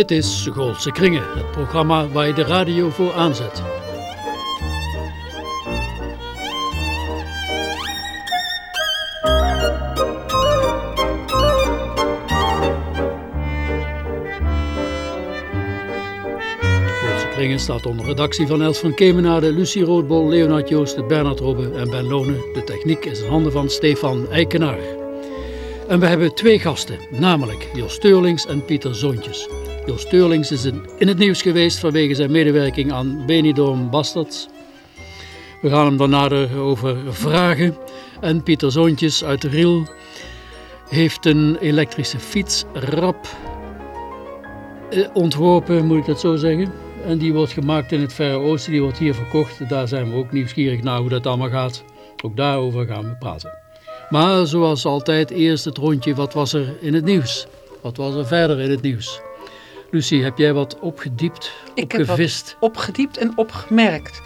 Dit is Goolse Kringen, het programma waar je de radio voor aanzet. Goolse Kringen staat onder redactie van Els van Kemenade, Lucie Roodbol, Leonard Joosten, Bernard Robbe en Ben Lonen. De techniek is in handen van Stefan Eikenaar. En we hebben twee gasten, namelijk Jos Steurlings en Pieter Zoontjes. Jos Steurlings is in het nieuws geweest vanwege zijn medewerking aan Benidorm Bastards. We gaan hem daar nader over vragen. En Pieter Zoontjes uit Riel heeft een elektrische fiets rap eh, ontworpen, moet ik dat zo zeggen. En die wordt gemaakt in het Verre Oosten, die wordt hier verkocht. Daar zijn we ook nieuwsgierig naar hoe dat allemaal gaat. Ook daarover gaan we praten. Maar zoals altijd, eerst het rondje, wat was er in het nieuws? Wat was er verder in het nieuws? Lucie, heb jij wat opgediept, Ik heb wat opgevist? opgediept en opgemerkt.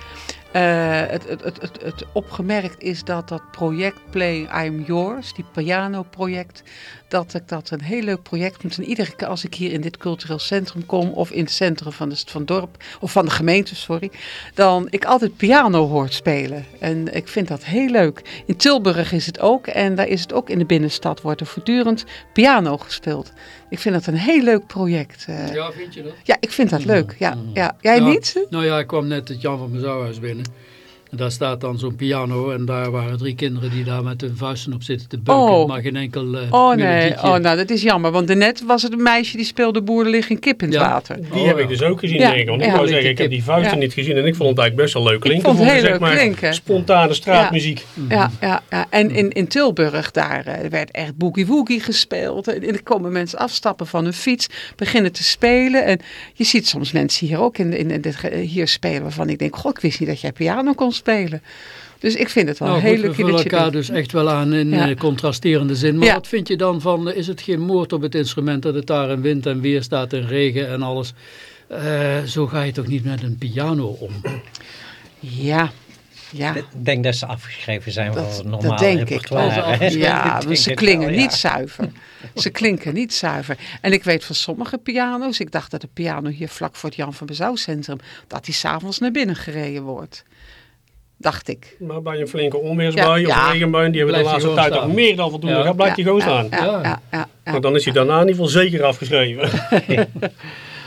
Eh, het, het, het, het, het opgemerkt is dat dat project Play I'm Yours, die piano-project, dat ik dat een heel leuk project vind. En iedere keer als ik hier in dit cultureel centrum kom, of in het centrum van, de, van het dorp, of van de gemeente, sorry, dan ik altijd piano hoor spelen. En ik vind dat heel leuk. In Tilburg is het ook, en daar is het ook in de binnenstad, wordt er voortdurend piano gespeeld. Ik vind dat een heel leuk project. eh. Ja, vind je dat? Ja, ik vind dat leuk. Ja, Mm. ja. Jij Ja, niet? Nou ja, ik kwam net het Jan van Mezouwhuis binnen. En daar staat dan zo'n piano en daar waren drie kinderen die daar met hun vuisten op zitten te beuken. Oh. Maar geen enkel eh Oh nee, melodietje. oh, nou dat is jammer. Want daarnet was het een meisje die speelde boeren liggen kip in het Ja. water. Die Oh, heb ja. ik dus ook gezien, Ja, denk ik. Want ik wou zeggen, ik heb die vuisten Ja. niet gezien en ik vond het eigenlijk best wel leuk klinken. vond het heel zeg leuk maar, klinken. Spontane straatmuziek. Ja, ja, ja. En in, in Tilburg, daar eh, werd echt boogie-woogie gespeeld. En er komen mensen afstappen van hun fiets, beginnen te spelen. En je ziet soms mensen hier ook in, in, in dit, hier spelen waarvan ik denk, goh, ik wist niet dat jij piano kon spelen. Dus ik vind het wel Nou een goed, hele we vullen elkaar dus echt wel aan in Ja. eh, contrasterende zin. Maar Ja. wat vind je dan van, eh, is het geen moord op het instrument dat het daar in wind en weer staat en regen en alles? Eh, zo ga je toch niet met een piano om? Ja, ja. Ik denk dat ze afgeschreven zijn Dat- voor dat normaal denk ik repertoire. Ja, Ik want denk ze wel, niet ja. zuiver. Ze klinken niet zuiver. En ik weet van sommige piano's, ik dacht dat de piano hier vlak voor het Jan van Bezouw Centrum, dat die s'avonds naar binnen gereden wordt. Dacht ik. Maar bij een flinke onweersbui Ja, of ja. regenbui, die hebben de laatste tijd staan. meer dan voldoende. Ja. Blijft hij gewoon staan. Ja, Ja. ja, ja, ja. Maar dan is hij daarna in ieder geval zeker afgeschreven.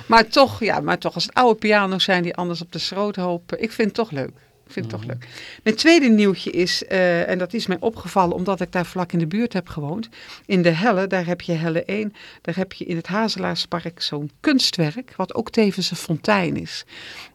Maar toch, ja, maar toch als het oude piano's zijn die anders op de schroothoop. Ik vind het toch leuk. Ik vind het toch leuk. Mijn tweede nieuwtje is, eh, en dat is mij opgevallen omdat ik daar vlak in de buurt heb gewoond. In de Helle, daar heb je Helle 1, daar heb je in het Hazelaarspark zo'n kunstwerk, wat ook tevens een fontein is.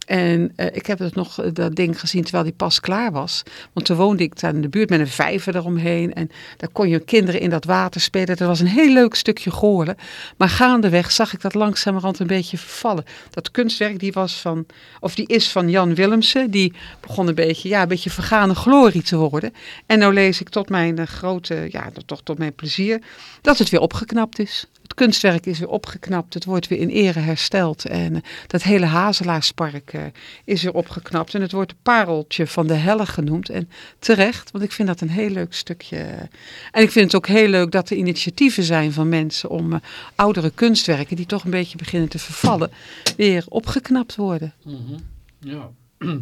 En eh, ik heb het nog, eh, dat ding gezien terwijl die pas klaar was. Want toen woonde ik daar in de buurt met een vijver eromheen. En daar kon je kinderen in dat water spelen. Dat was een heel leuk stukje goorlen. Maar gaandeweg zag ik dat langzamerhand een beetje vervallen. Dat kunstwerk die was van, of die is van Jan Willemsen. Die begon een beetje, ja, een beetje vergane glorie te worden. En nou lees ik tot mijn eh, grote, ja, toch tot mijn plezier, dat het weer opgeknapt is. Het kunstwerk is weer opgeknapt. Het wordt weer in ere hersteld. En eh, dat hele Hazelaarspark eh, is weer opgeknapt. En het wordt pareltje van de helle genoemd. En terecht, want ik vind dat een heel leuk stukje. En ik vind het ook heel leuk dat er initiatieven zijn van mensen om eh, oudere kunstwerken, die toch een beetje beginnen te vervallen, weer opgeknapt worden. Mhm. Ja.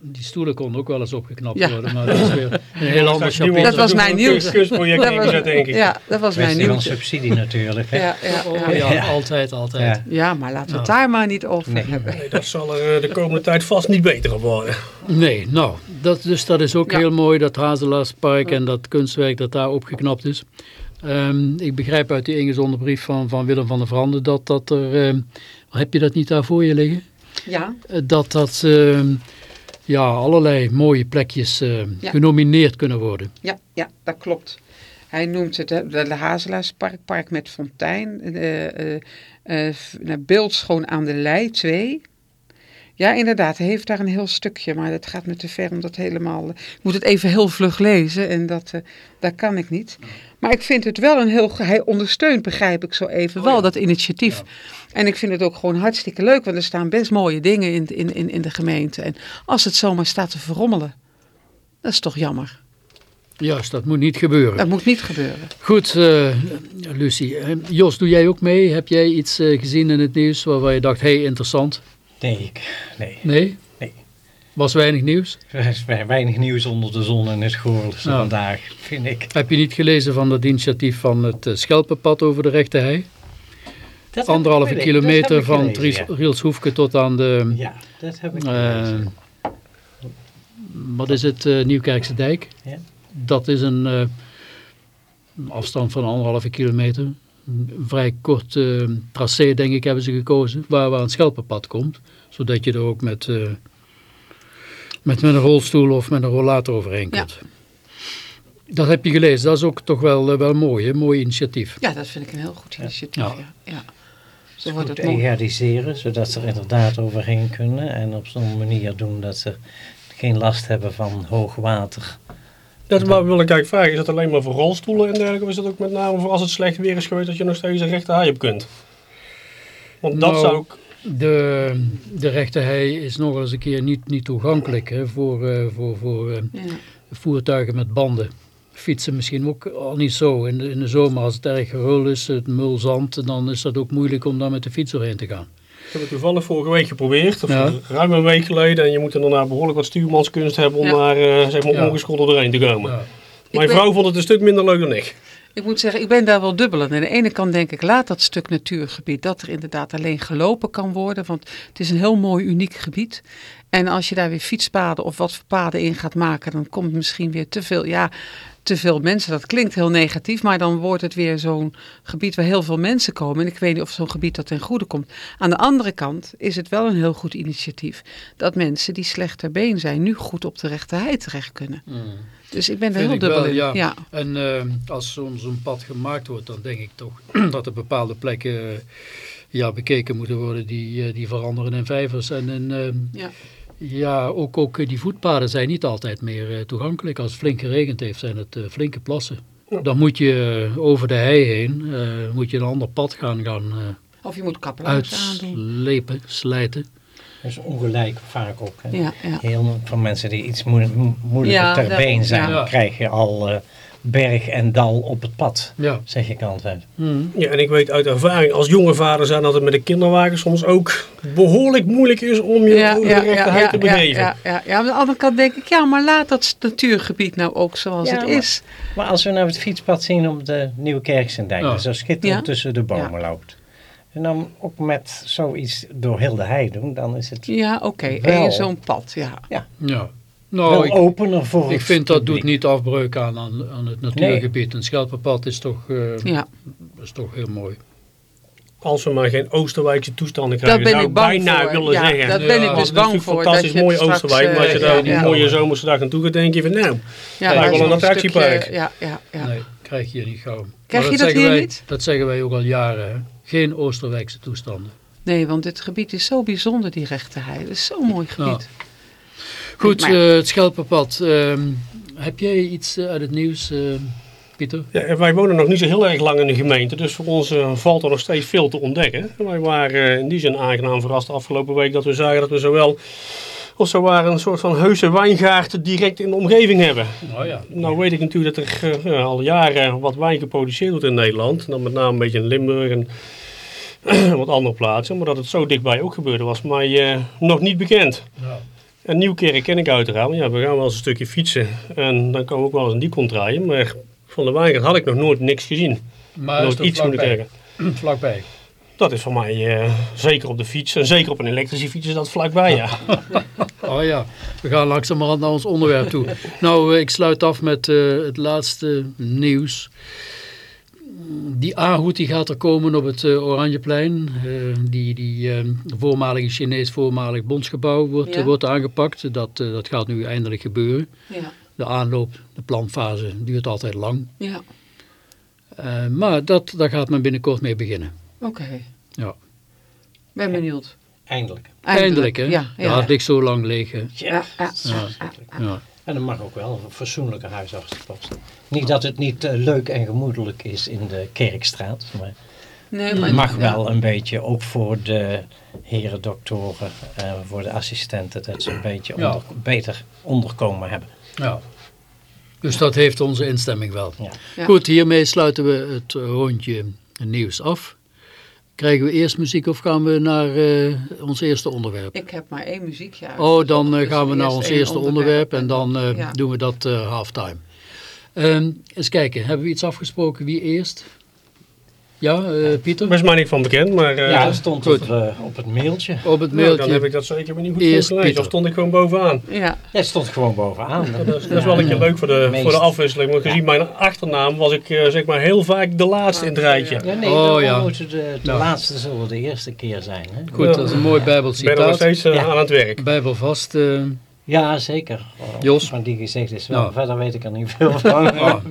Die stoelen konden ook wel eens opgeknapt Ja. worden, maar dat is weer een heel ander. Dat was mijn nieuws. kunstproject Dat was- ingezet, denk ik. Ja, dat was mijn nieuws. subsidie natuurlijk. Hè? Ja, ja, Oh, ja. ja, altijd, altijd. Ja. ja, maar laten we het Nou. daar maar niet over Nee. hebben. Nee, dat zal er eh, de komende tijd vast niet beter op worden. Nee, nou, dat, dus dat is ook Ja. heel mooi, dat Hazelaarspark en dat kunstwerk dat daar opgeknapt is. Ehm, ik begrijp uit die ingezonden brief van, van Willem van der Vrande dat dat er, ehm, heb je dat niet daar voor je liggen? Ja, Eh, Dat dat ehm, ja, allerlei mooie plekjes Ja. genomineerd kunnen worden. Ja, ja, dat klopt. Hij noemt het hè, de Hazelaarspark, Park met Fontein, eh, eh, Beeldschoon aan de Lei 2. Ja, inderdaad, hij heeft daar een heel stukje, maar dat gaat me te ver om dat helemaal... Ik moet het even heel vlug lezen en dat, dat kan ik niet. Maar ik vind het wel een heel... Hij ondersteunt, begrijp ik zo even, Oh wel ja. dat initiatief. En ik vind het ook gewoon hartstikke leuk, want er staan best mooie dingen in, in, in, in de gemeente. En als het zomaar staat te verrommelen, dat is toch jammer. Juist, dat moet niet gebeuren. Dat moet niet gebeuren. Goed, eh, Lucie. Eh, Jos, doe jij ook mee? Heb jij iets eh, gezien in het nieuws waarvan je dacht, hé, hey, interessant? Nee, ik, nee. Nee? Was weinig nieuws? Er is weinig nieuws onder de zon in het Goorlense Ja. vandaag, vind ik. Heb je niet gelezen van het initiatief van het eh, Schelpenpad over de rechte hei? Dat Anderhalve dat kilometer van gelezen, ja. Rielshoefke tot aan de, Ja, dat heb ik eh, gelezen. wat is het, eh, Nieuwkerkse dijk? Ja. Dat is een, afstand van anderhalve kilometer. Een vrij kort tracé, denk ik, hebben ze gekozen, waar, waar een Schelpenpad komt. Zodat je er ook met, met, met een rolstoel of met een rollator overheen Ja. kunt. Dat heb je gelezen, dat is ook toch wel, eh, wel mooi, een mooi initiatief. Ja, dat vind ik een heel goed initiatief. Ja. Ja. Ja. Zo Goed wordt het mooi. egaliseren, zodat ze er inderdaad overheen kunnen. En op zo'n manier doen dat ze geen last hebben van hoog water. Dat wil ik eigenlijk vragen. Is dat alleen maar voor rolstoelen en dergelijke? Of is dat ook met name voor als het slecht weer is geweest dat je nog steeds een rechte haai op kunt? Want dat Nou, zou ik... De, de rechte hei is nog eens een keer niet, niet toegankelijk hè, voor, eh, voor, voor eh, Ja. voertuigen met banden. Fietsen misschien ook al niet zo. In de, in de zomer als het erg gerul is, het mulzand, dan is dat ook moeilijk om daar met de fiets doorheen te gaan. Ik heb het toevallig vorige week geprobeerd, of Ja. ruim een week geleden. En je moet er daarna behoorlijk wat stuurmanskunst hebben om Ja. daar eh, zeg maar Ja. ongeschonden doorheen te komen. Ja. Mijn vrouw vond het een stuk minder leuk dan ik. Ik moet zeggen, ik ben daar wel dubbel in. Aan de ene kant denk ik, laat dat stuk natuurgebied, dat er inderdaad alleen gelopen kan worden. Want het is een heel mooi, uniek gebied. En als je daar weer fietspaden of wat voor paden in gaat maken, dan komt misschien weer te veel, ja, te veel mensen. Dat klinkt heel negatief, maar dan wordt het weer zo'n gebied waar heel veel mensen komen. En ik weet niet of zo'n gebied dat ten goede komt. Aan de andere kant is het wel een heel goed initiatief dat mensen die slecht ter been zijn, nu goed op de rechte hei terecht kunnen. Dus ik ben er heel dubbel wel, in. ja. ja. En eh, als zo'n pad gemaakt wordt, dan denk ik toch dat er bepaalde plekken eh, ja, bekeken moeten worden die, eh, die veranderen in vijvers. En in, Ja. Ja, ook, ook eh, die voetpaden zijn niet altijd meer eh, toegankelijk. Als het flink geregend heeft, zijn het eh, flinke plassen. Dan moet je over de hei heen, eh, moet je een ander pad gaan, gaan eh, Of je moet uitslepen, slijten. Dat is ongelijk vaak ook. Hè? Ja, ja. Heel van mensen die iets moeilijk, mo- moeilijker Ja, ter been zijn, ja. krijg je al eh, berg en dal op het pad, Ja. zeg ik altijd. Mhm. Ja, en ik weet uit ervaring, als jonge vader zijn dat het met de kinderwagen soms ook behoorlijk moeilijk is om je over de rechte hei te begeven. ja, ja, ja. Aan de andere kant denk ik, ja, maar laat dat natuurgebied nou ook zoals Ja, het maar- is. Maar als we nou het fietspad zien op de Nieuwe Kerksendijk, Ja. dat zo schitterend Ja. tussen de bomen loopt. En dan ook met zoiets door heel de hei doen, dan is het Ja, oké, Wel. één zo'n pad, ja. ja. wel Nou, ik, opener voor ik vind dat publiek. doet niet afbreuk aan, aan, aan het natuurgebied. Een Schelpenpad is toch, eh, ja. is toch heel mooi. Als we maar geen Oosterwijkse toestanden krijgen, ben zou ik bang bijna voor. willen Ja, zeggen. dat Ja, ben ik dat dus is bang natuurlijk voor. fantastisch dat je mooi straks, Oosterwijk, maar als je eh, daar een ja. mooie zomerse dag naartoe gaat, denk je van nou, Ja, lijkt maar wel een attractiepark. stukje- Ja, ja, ja. Nee, krijg je hier niet gauw. Krijg Maar je dat zeggen hier wij, niet? Dat zeggen wij ook al jaren. Hè? Geen Oosterwijkse toestanden. Nee, want dit gebied is zo bijzonder, die rechte hei. Het is zo'n mooi gebied. Goed, Maar- eh, het Schelpenpad. ehm, heb jij iets eh, uit het nieuws, eh, Pieter? Ja, wij wonen nog niet zo heel erg lang in de gemeente, dus voor ons valt er nog steeds veel te ontdekken. En wij waren eh, in die zin aangenaam verrast de afgelopen week dat we zagen dat we zowel, of zo waren, een soort van heuse wijngaard direct in de omgeving hebben. Nou ja. Nou weet ik natuurlijk dat er al jaren wat wijn geproduceerd wordt in Nederland. Dan met name een beetje in Limburg en wat andere plaatsen. Maar dat het zo dichtbij ook gebeurde was mij eh, nog niet bekend. Ja. En Nieuwkerk ken ik uiteraard. Ja, we gaan wel eens een stukje fietsen. En dan komen we ook wel eens een die kont draaien. Maar van de wijngaard had ik nog nooit niks gezien. Maar nooit iets moeten zeggen. Vlakbij. Dat is voor mij eh, zeker op de fiets. En zeker op een elektrische fiets is dat vlakbij, ja. Oh ja, we gaan langzamerhand naar ons onderwerp toe. Nou, eh, ik sluit af met eh, het laatste nieuws. Die aanhoed die gaat er komen op het eh, Oranjeplein. Eh, die die eh, voormalige Chinees voormalig bondsgebouw wordt, Ja. wordt aangepakt. Dat, eh, dat gaat nu eindelijk gebeuren. Ja, De aanloop, de planfase duurt altijd lang. ja. Eh, maar dat, daar gaat men binnenkort mee beginnen. oké. Ja. Ben benieuwd. Eindelijk. Eindelijk, hè? Ja, ja. het ligt zo lang leeg. hè. Ja, ja. Ja. En er mag ook wel een fatsoenlijke huisartsenpost. Niet dat het niet eh, leuk en gemoedelijk is in de Kerkstraat, maar Nee, het mag wel een beetje, ook voor de heren doktoren, eh, voor de assistenten, dat ze een beetje Ja. onder- beter onderkomen hebben. Ja. Dus dat heeft onze instemming wel. Ja. Ja. Goed, hiermee sluiten we het rondje nieuws af. Krijgen we eerst muziek of gaan we naar eh, ons eerste onderwerp? Ik heb maar één muziekje uit. Oh, dan eh, Dus gaan we naar eerst ons eerste onderwerp en dan eh, ja. doen we dat halftime. Ehm eens kijken, hebben we iets afgesproken wie eerst? Ja, eh, Pieter? Daar is mij niet van bekend, maar eh, Ja, dat stond goed. op, eh, op het mailtje. Op het nou, dan mailtje. heb ik dat zeker weer niet goed Eerst gelezen. Pieter. Of stond ik gewoon bovenaan. Ja, Ja, het stond gewoon bovenaan. Dat is, dat is wel een keer leuk voor de, Meest. voor de afwisseling. Want gezien mijn achternaam was ik eh, zeg maar heel vaak de laatste in het rijtje. Ja, nee, Oh, de, ja. de, de Nou. laatste zullen de eerste keer zijn. Hè? Goed, dat is een mooi Ik ben er nog bijbelcitaat. steeds eh, Ja. aan het werk. Bijbelvast. eh Ja, zeker. Oh, Jos? Van die gezegd is wel. Nou. Verder weet ik er niet veel van. Ah.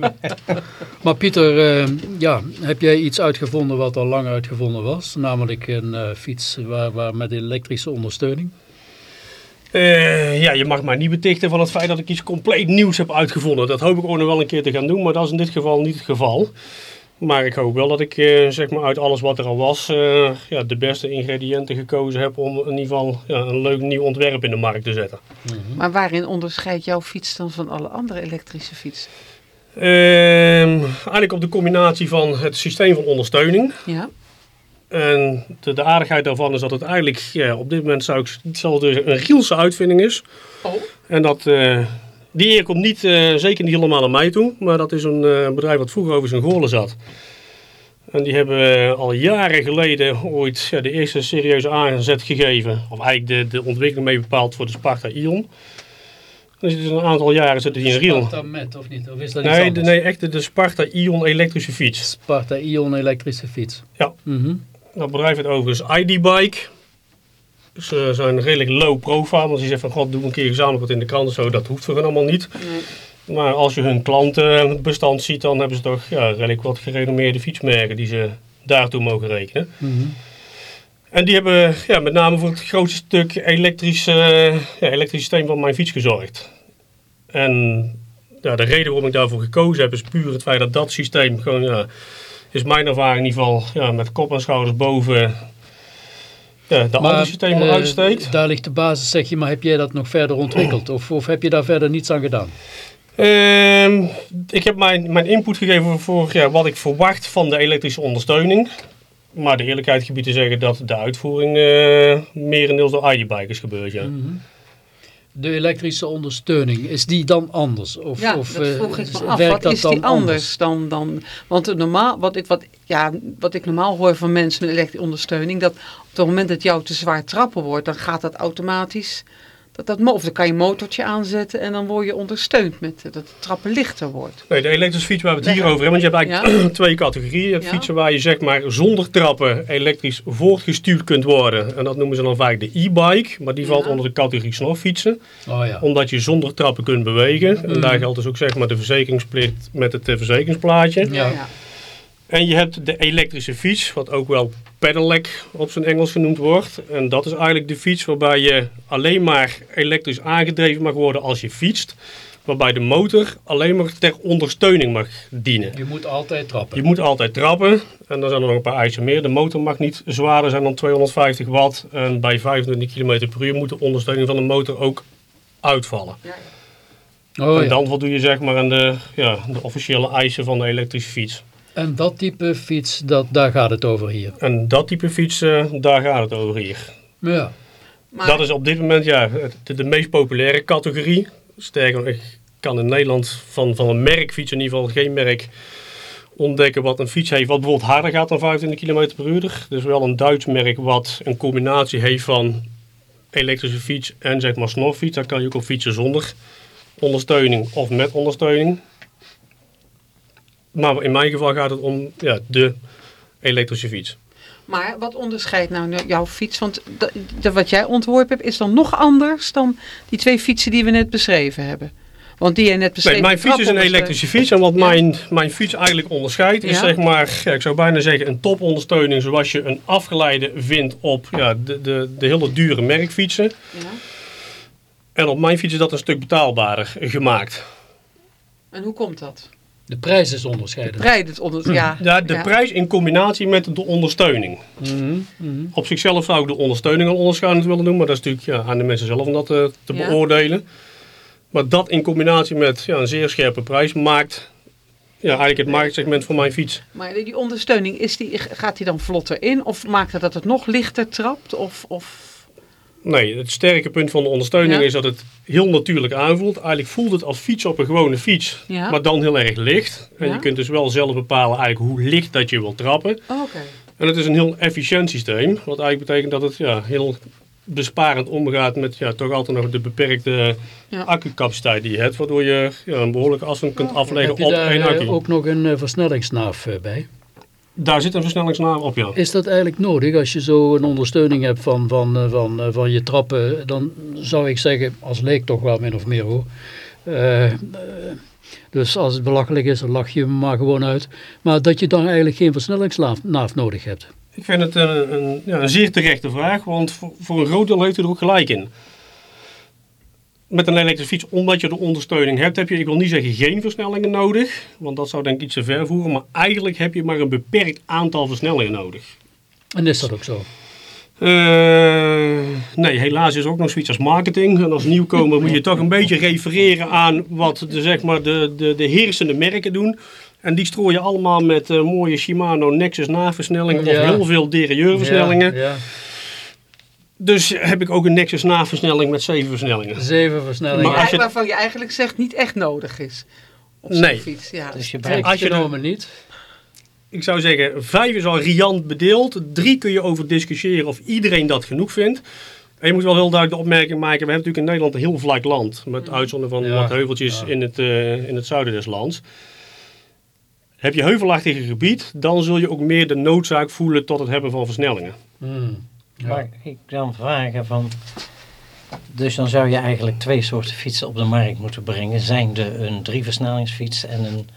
Maar Pieter, eh, ja, heb jij iets uitgevonden wat al lang uitgevonden was? Namelijk een eh, fiets waar, waar met elektrische ondersteuning. Eh, ja, je mag mij niet betichten van het feit dat ik iets compleet nieuws heb uitgevonden. Dat hoop ik ook nog wel een keer te gaan doen, maar dat is in dit geval niet het geval. Maar ik hoop wel dat ik eh, zeg maar uit alles wat er al was, eh, ja, de beste ingrediënten gekozen heb om in ieder geval ja, een leuk nieuw ontwerp in de markt te zetten. maar waarin onderscheidt jouw fiets dan van alle andere elektrische fietsen? Ehm, eigenlijk op de combinatie van het systeem van ondersteuning. Ja, En de, de aardigheid daarvan is dat het eigenlijk ja, op dit moment zou ik hetzelfde een Gielse uitvinding is. Oh. En dat, eh, die eer komt niet, eh, zeker niet helemaal aan mij toe. Maar dat is een eh, bedrijf wat vroeger over zijn Goorlen zat. En die hebben al jaren geleden ooit ja, de eerste serieuze aanzet gegeven. Of eigenlijk de, de ontwikkeling mee bepaald voor de Sparta Ion. Dus het is een aantal jaren zitten die in Riel. Sparta met of niet? Of is dat Nee, de, nee, echt de, de Sparta Ion elektrische fiets. Sparta Ion elektrische fiets. Ja. Mhm. Dat bedrijf heet overigens ID-Bike. Ze zijn redelijk low profile, want ze zeggen van god, doe een keer gezamenlijk wat in de krant zo. Dat hoeft voor hen allemaal niet. nee. Maar als je hun klantenbestand ziet, dan hebben ze toch ja, redelijk wat gerenommeerde fietsmerken die ze daartoe mogen rekenen. Mhm. En die hebben ja, met name voor het grootste stuk elektrisch, eh, ja, elektrisch systeem van mijn fiets gezorgd. En ja, de reden waarom ik daarvoor gekozen heb is puur het feit dat dat systeem gewoon, ja, is mijn ervaring in ieder geval, ja, met kop en schouders boven ja, de andere systemen eh, uitsteekt. daar ligt de basis, zeg je, maar heb jij dat nog verder ontwikkeld? Of, of heb je daar verder niets aan gedaan? Ehm, ik heb mijn, mijn input gegeven voor ja, wat ik verwacht van de elektrische ondersteuning. Maar de eerlijkheid gebied te zeggen dat de uitvoering eh merendeels door ID-bikers gebeurt. Ja. Mhm. De elektrische ondersteuning, is die dan anders? Of, Ja, of, dat eh, vroeg ik me af. werkt Wat dat is dan die anders dan, dan... Want het normaal, wat, ik, wat, ja, wat ik normaal hoor van mensen met elektrische ondersteuning... dat op het moment dat jou te zwaar trappen wordt... dan gaat dat automatisch... Dat, dat, mo- of dan kan je een motortje aanzetten en dan word je ondersteund met eh, dat de trappen lichter wordt. Nee, de elektrische fiets waar we het hier over hebben. Want je hebt eigenlijk twee categorieën. Je hebt Ja. fietsen waar je zeg maar zonder trappen elektrisch voortgestuurd kunt worden. En dat noemen ze dan vaak de e-bike. Maar die valt Ja. onder de categorie snorfietsen. Oh ja. Omdat je zonder trappen kunt bewegen. En daar geldt dus ook zeg maar de verzekeringsplicht met het eh, verzekeringsplaatje. Ja. En je hebt de elektrische fiets, wat ook wel pedelec op zijn Engels genoemd wordt. En dat is eigenlijk de fiets waarbij je alleen maar elektrisch aangedreven mag worden als je fietst. Waarbij de motor alleen maar ter ondersteuning mag dienen. Je moet altijd trappen. Je moet altijd trappen. En dan zijn er nog een paar eisen meer. De motor mag niet zwaarder zijn dan 250 watt. En bij 25 km per uur moet de ondersteuning van de motor ook uitvallen. Oh, en ja. dan voldoe je zeg maar aan de, ja, de officiële eisen van de elektrische fiets. En dat type fiets, dat, daar gaat het over hier. En dat type fiets, eh, daar gaat het over hier. Ja. Maar, Dat is op dit moment ja, de, de meest populaire categorie. Sterker nog, ik kan in Nederland van, van een merkfiets in ieder geval geen merk ontdekken wat een fiets heeft wat bijvoorbeeld harder gaat dan 25 km per uur. Dus wel een Duits merk wat een combinatie heeft van elektrische fiets en zeg maar snorfiets. Dan kan je ook op fietsen zonder ondersteuning of met ondersteuning. Maar in mijn geval gaat het om ja, de elektrische fiets. maar wat onderscheidt nou nou jouw fiets? Want de, de- wat jij ontworpen hebt is dan nog anders dan die twee fietsen die we net beschreven hebben. Want die je net beschreven Nee, mijn fiets is een elektrische fiets. En wat Ja. mijn, mijn fiets eigenlijk onderscheidt, is Ja. zeg maar, ja, ik zou bijna zeggen, een topondersteuning zoals je een afgeleide vindt op ja, de, de, de hele dure merkfietsen. Ja. En op mijn fiets is dat een stuk betaalbaarder gemaakt. En hoe komt dat? De prijs is onderscheiden. Breid het onder... Ja, Ja, de prijs in combinatie met de ondersteuning. Mhm, mhm. Op zichzelf zou ik de ondersteuning al onderscheidend willen doen, maar dat is natuurlijk ja, aan de mensen zelf om dat eh, te Ja. beoordelen. Maar dat in combinatie met ja, een zeer scherpe prijs maakt ja, eigenlijk het marktsegment voor mijn fiets. Maar die ondersteuning, is die, gaat die dan vlotter in? Of maakt het dat het nog lichter trapt? Of, of... Nee, het sterke punt van de ondersteuning Ja. is dat het heel natuurlijk aanvoelt. Eigenlijk voelt het als fiets op een gewone fiets, Ja. maar dan heel erg licht. En Ja. je kunt dus wel zelf bepalen eigenlijk hoe licht dat je wilt trappen. Oh, Oké. En het is een heel efficiënt systeem, wat eigenlijk betekent dat het ja, heel besparend omgaat met ja, toch altijd nog de beperkte Ja. accucapaciteit die je hebt, waardoor je ja, een behoorlijke afstand kunt afleggen Heb je op daar één eh, accu. ook nog een eh, versnellingsnaaf eh, bij? Daar zit een versnellingsnaam op, ja. Is dat eigenlijk nodig als je zo een ondersteuning hebt van, van, eh, van, eh, van je trappen? Dan zou ik zeggen, als leek toch wel min of meer hoor. Eh, dus als het belachelijk is, dan lach je hem maar gewoon uit. Maar dat je dan eigenlijk geen versnellingsnaaf naaf nodig hebt. Ik vind het een, een, ja, een zeer terechte vraag, want voor, voor een groot deel heeft u er ook gelijk in. Met een elektrische fiets, omdat je de ondersteuning hebt, heb je, ik wil niet zeggen geen versnellingen nodig, want dat zou denk ik iets te ver voeren, maar eigenlijk heb je maar een beperkt aantal versnellingen nodig. En is dat ook zo? Eh, nee, helaas is ook nog zoiets als marketing. En als nieuwkomer moet je toch een beetje refereren aan wat de, zeg maar de, de, de heersende merken doen. En die strooien allemaal met eh, mooie Shimano Nexus naversnellingen Ja. of heel veel derailleurversnellingen. Ja, ja. Dus heb ik ook een Nexus naversnelling met zeven versnellingen. Zeven versnellingen. Maar als je- Waarvan je eigenlijk zegt niet echt nodig is. Op zo'n Nee. fiets. Ja. Dus je als je de- genomen niet. Ik zou zeggen, vijf is al riant bedeeld. Drie kun je over discussiëren of iedereen dat genoeg vindt. En je moet wel heel duidelijk de opmerking maken. We hebben natuurlijk in Nederland een heel vlak land. Met uitzondering van Ja, wat heuveltjes ja. in, het, eh, in het zuiden des lands. Heb je heuvelachtige gebied, dan zul je ook meer de noodzaak voelen tot het hebben van versnellingen. Hmm. Mag ik dan vragen van... Dus dan zou je eigenlijk twee soorten fietsen op de markt moeten brengen. Zijnde een drieversnellingsfiets en een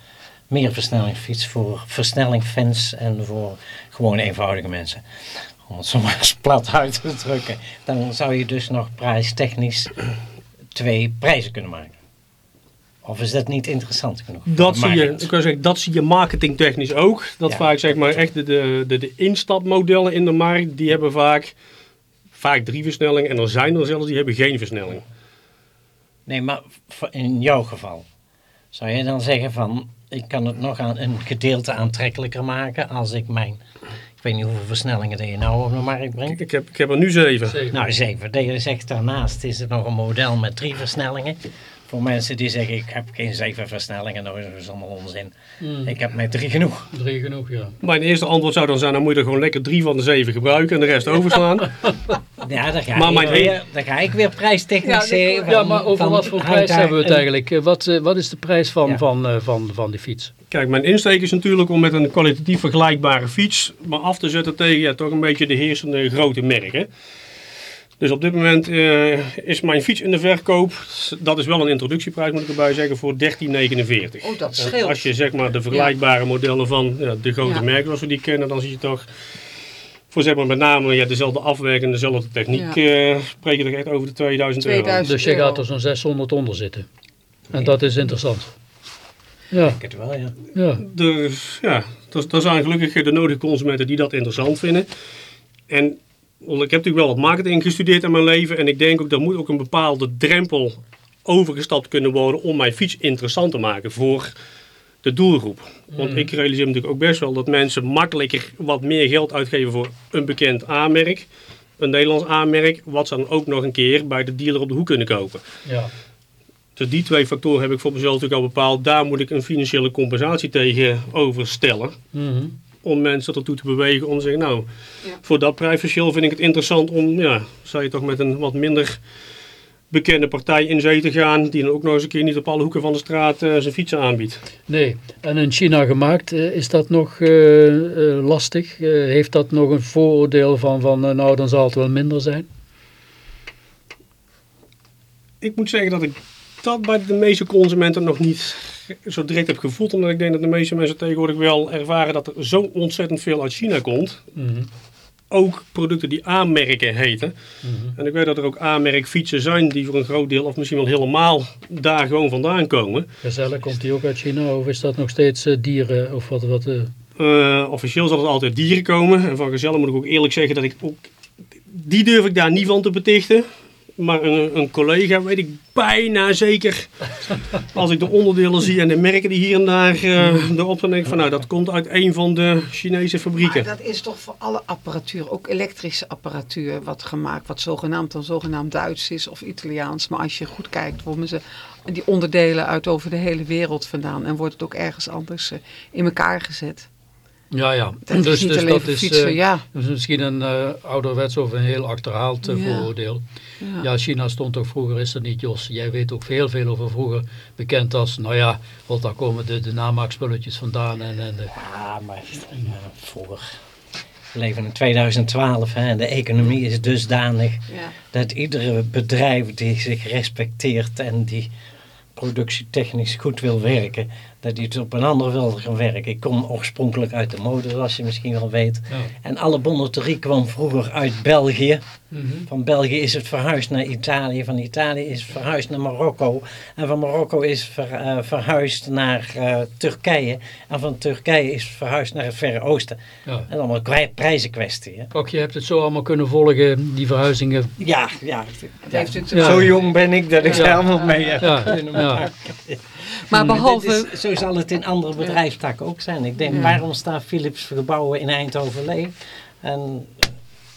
meerversnellingsfiets voor versnellingfans en voor gewoon eenvoudige mensen. Om het zo maar eens plat uit te drukken. Dan zou je dus nog prijstechnisch twee prijzen kunnen maken. Of is dat niet interessant genoeg? Dat zie, je, ik zeggen, dat zie je marketingtechnisch ook. Dat Ja. vaak zeg maar echt de, de, de, de instapmodellen in de markt, die hebben vaak, vaak drie versnellingen. En er zijn er zelfs die hebben geen versnelling. Nee, maar in jouw geval zou je dan zeggen van ik kan het nog aan een gedeelte aantrekkelijker maken als ik mijn, ik weet niet hoeveel versnellingen dat je nou op de markt brengt. Ik heb, ik heb er nu zeven. Zeven. Nou, zeven. Dat je zegt daarnaast is er nog een model met drie versnellingen. Voor mensen die zeggen ik heb geen zeven versnellingen, nou is dat allemaal onzin. Hmm. Ik heb met drie genoeg. Drie genoeg, ja. Mijn eerste antwoord zou dan zijn, dan moet je er gewoon lekker drie van de zeven gebruiken en de rest overslaan. Ja, dan ga, Maar ik, mijn weer, dan ga ik weer prijstechnisch Ja, dat-. Ja, van- maar over van, wat voor prijs daar hebben we het een- eigenlijk? Eh, Wat, eh, wat is de prijs van, Ja. van, eh, van, van die fiets? Kijk, mijn insteek is natuurlijk om met een kwalitatief vergelijkbare fiets maar af te zetten tegen ja, toch een beetje de heersende grote merken. Dus op dit moment eh, is mijn fiets in de verkoop, dat is wel een introductieprijs moet ik erbij zeggen, voor 13,49. Oh, dat En scheelt. Als je zeg maar de vergelijkbare modellen van ja, de grote Ja. merken zoals we die kennen, dan zie je toch voor zeg maar met name ja, dezelfde afwerking, dezelfde techniek, eh spreek je toch echt over de 2000 euro. 2000. Dus je euro. gaat er zo'n 600 onder zitten. En dat is interessant. Ja, Ik het wel, ja. ja. Dus ja, er zijn gelukkig de nodige consumenten die dat interessant vinden. En want ik heb natuurlijk wel wat marketing gestudeerd in mijn leven. En ik denk ook, er moet ook een bepaalde drempel overgestapt kunnen worden om mijn fiets interessant te maken voor de doelgroep. Want ik realiseer me natuurlijk ook best wel dat mensen makkelijker wat meer geld uitgeven voor een bekend aanmerk. Een Nederlands aanmerk, wat ze dan ook nog een keer bij de dealer op de hoek kunnen kopen. ja. Dus die twee factoren heb ik voor mezelf natuurlijk al bepaald. Daar moet ik een financiële compensatie tegenover stellen. Mhm. Om mensen ertoe te bewegen om te zeggen, nou, Ja. voor dat prijsverschil vind ik het interessant om, ja, zou je toch met een wat minder bekende partij in zee te gaan. Die dan ook nog eens een keer niet op alle hoeken van de straat eh, zijn fietsen aanbiedt. Nee, en in China gemaakt, eh, is dat nog eh, eh, lastig? Eh, heeft dat nog een vooroordeel van, van nou dan zal het wel minder zijn? Ik moet zeggen dat ik dat bij de meeste consumenten nog niet zo direct heb gevoeld. Omdat ik denk dat de meeste mensen tegenwoordig wel ervaren dat er zo ontzettend veel uit China komt. Mhm. Ook producten die aanmerken heten. Mhm. En ik weet dat er ook aanmerkfietsen zijn die voor een groot deel of misschien wel helemaal daar gewoon vandaan komen. Gazelle, komt die ook uit China of is dat nog steeds eh, dieren of wat? wat eh? Eh, officieel zal het altijd dieren komen. En van Gezellen moet ik ook eerlijk zeggen dat ik ook... Die durf ik daar niet van te betichten. Maar een, collega weet ik bijna zeker. Als ik de onderdelen zie en de merken die hier en daar uh, erop zijn, denk ik van nou dat komt uit een van de Chinese fabrieken. Maar dat is toch voor alle apparatuur, ook elektrische apparatuur, wat gemaakt, wat zogenaamd dan zogenaamd Duits is of Italiaans. Maar als je goed kijkt, komen ze die onderdelen uit over de hele wereld vandaan en wordt het ook ergens anders uh, in elkaar gezet. Ja, ja. Dat dus, is dus dat voor is, fietsen, ja. dat is misschien een eh, ouderwets of een heel achterhaald eh, Ja. vooroordeel. Ja. Ja, China stond toch vroeger, is dat niet Jos? Jij weet ook heel veel over vroeger. Bekend als, nou ja, want daar komen de, de namaakspulletjes vandaan. En, en de, Ja, maar ja, vroeger. We leven in 2012 hè, en de economie is dusdanig Ja. dat iedere bedrijf die zich respecteert en die productietechnisch goed wil werken, dat hij het op een ander wil gaan werken. Ik kom oorspronkelijk uit de mode, zoals je misschien wel weet. ja. En alle bonneterie kwam vroeger uit België. Mhm. Van België is het verhuisd naar Italië, van Italië is het verhuisd naar Marokko. En van Marokko is het ver- eh, verhuisd naar eh, Turkije. En van Turkije is het verhuisd naar het Verre Oosten. ja. Is allemaal kwij- prijzenkwestie. Hè? Ook je hebt het zo allemaal kunnen volgen, die verhuizingen. Ja, ja. ja. heeft het- Ja. Zo jong ben ik dat ik ze Ja. allemaal mee heb Ja, kunnen ja. maken. Maar behalve, is- zo zal het in andere bedrijfstakken ook zijn. Ik denk, Ja. waarom staan Philips gebouwen in Eindhoven leeg? En,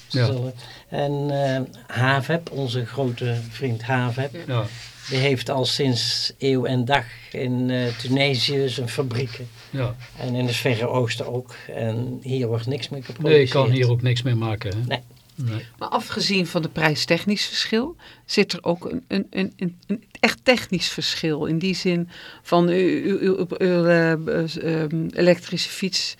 Ja. zullen- en eh, Havep, onze grote vriend Havep, Ja. die heeft al sinds eeuw en dag in eh, Tunesië zijn fabrieken. Ja. En in het Verre Oosten ook. En hier wordt niks meer geproduceerd. Nee, ik kan hier ook niks mee maken. Hè? Nee. Nee. maar afgezien van de prijstechnisch verschil, zit er ook een, een, een, een, een echt technisch verschil. In die zin van uw, uw, uw, uw, eh, eh, ehm, elektrische fiets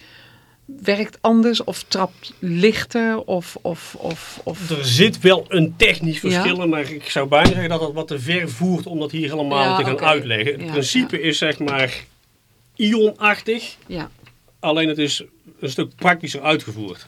werkt anders of trapt lichter of... of, of, of Er zit wel een technisch verschil in, maar ik zou bijna zeggen dat dat wat te ver voert om dat hier helemaal Ja, te gaan uitleggen. Het Ja, principe is zeg maar ionachtig, ja, alleen het is een stuk praktischer uitgevoerd.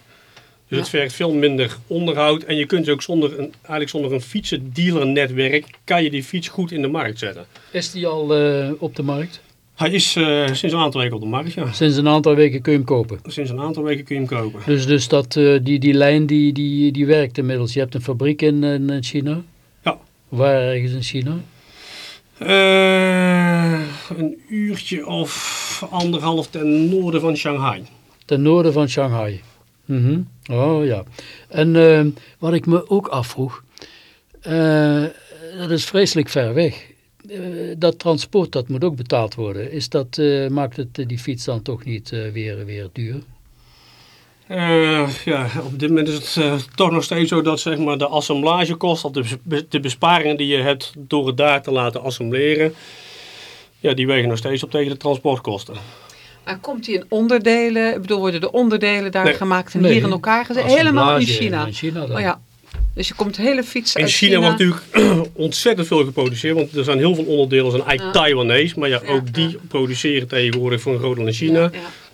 Dus Ja. het vergt veel minder onderhoud en je kunt ook zonder een, eigenlijk zonder een fietsendealernetwerk kan je die fiets goed in de markt zetten. Is die al eh, op de markt? Hij is eh, sinds een aantal weken op de markt, ja. Sinds een aantal weken kun je hem kopen. Sinds een aantal weken kun je hem kopen. Dus, dus dat, eh, die, die lijn die, die, die werkt inmiddels. Je hebt een fabriek in, in in China. Ja. Waar ergens in China? Eh, een uurtje of anderhalf ten noorden van Shanghai. Ten noorden van Shanghai. Mhm. Oh ja. En eh, wat ik me ook afvroeg, eh, dat is vreselijk ver weg. Eh, dat transport dat moet ook betaald worden. Is dat, eh, maakt het die fiets dan toch niet weer, weer duur? Ja, op dit moment is het toch nog steeds zo dat zeg maar, de assemblagekost, of de, de besparingen die je hebt door het daar te laten assembleren, ja, die wegen nog steeds op tegen de transportkosten. Maar komt die in onderdelen? Ik bedoel, worden de onderdelen daar Nee. gemaakt en Nee. hier in elkaar gezet? Helemaal in China? In China dan. Oh ja. Dus je komt hele fiets In uit China, wordt natuurlijk ontzettend veel geproduceerd, want er zijn heel veel onderdelen, zijn eigenlijk Ja. Taiwanese, maar ja, Ja, ook die produceren tegenwoordig voor een groot deel in China.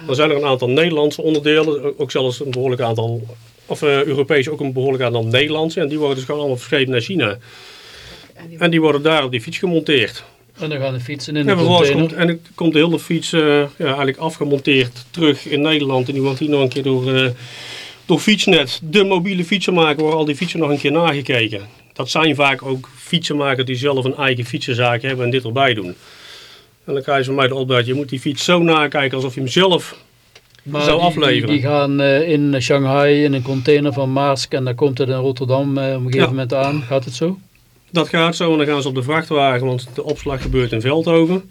Dan zijn er een aantal Nederlandse onderdelen, ook zelfs een behoorlijk aantal, of eh Europees ook een behoorlijk aantal Nederlandse, en die worden dus gewoon allemaal verschepen naar China. En En die worden daar op die fiets gemonteerd. En dan gaan de fietsen in En de vervolgens container. komt, en dan komt de hele fiets eh, ja, eigenlijk afgemonteerd terug in Nederland. En die wordt hier nog een keer door, eh, door Fietsnet, de mobiele fietsenmaker, waar al die fietsen nog een keer nagekeken. Dat zijn vaak ook fietsenmakers die zelf een eigen fietsenzaak hebben en dit erbij doen. En dan krijg je van mij de opdracht, je moet die fiets zo nakijken alsof je hem zelf... Maar zou die, afleveren. Die, die gaan eh, in Shanghai in een container van Maersk en dan komt het in Rotterdam eh, op een gegeven Ja. moment aan. Gaat het zo? Dat gaat zo en dan gaan ze op de vrachtwagen, want de opslag gebeurt in Veldhoven.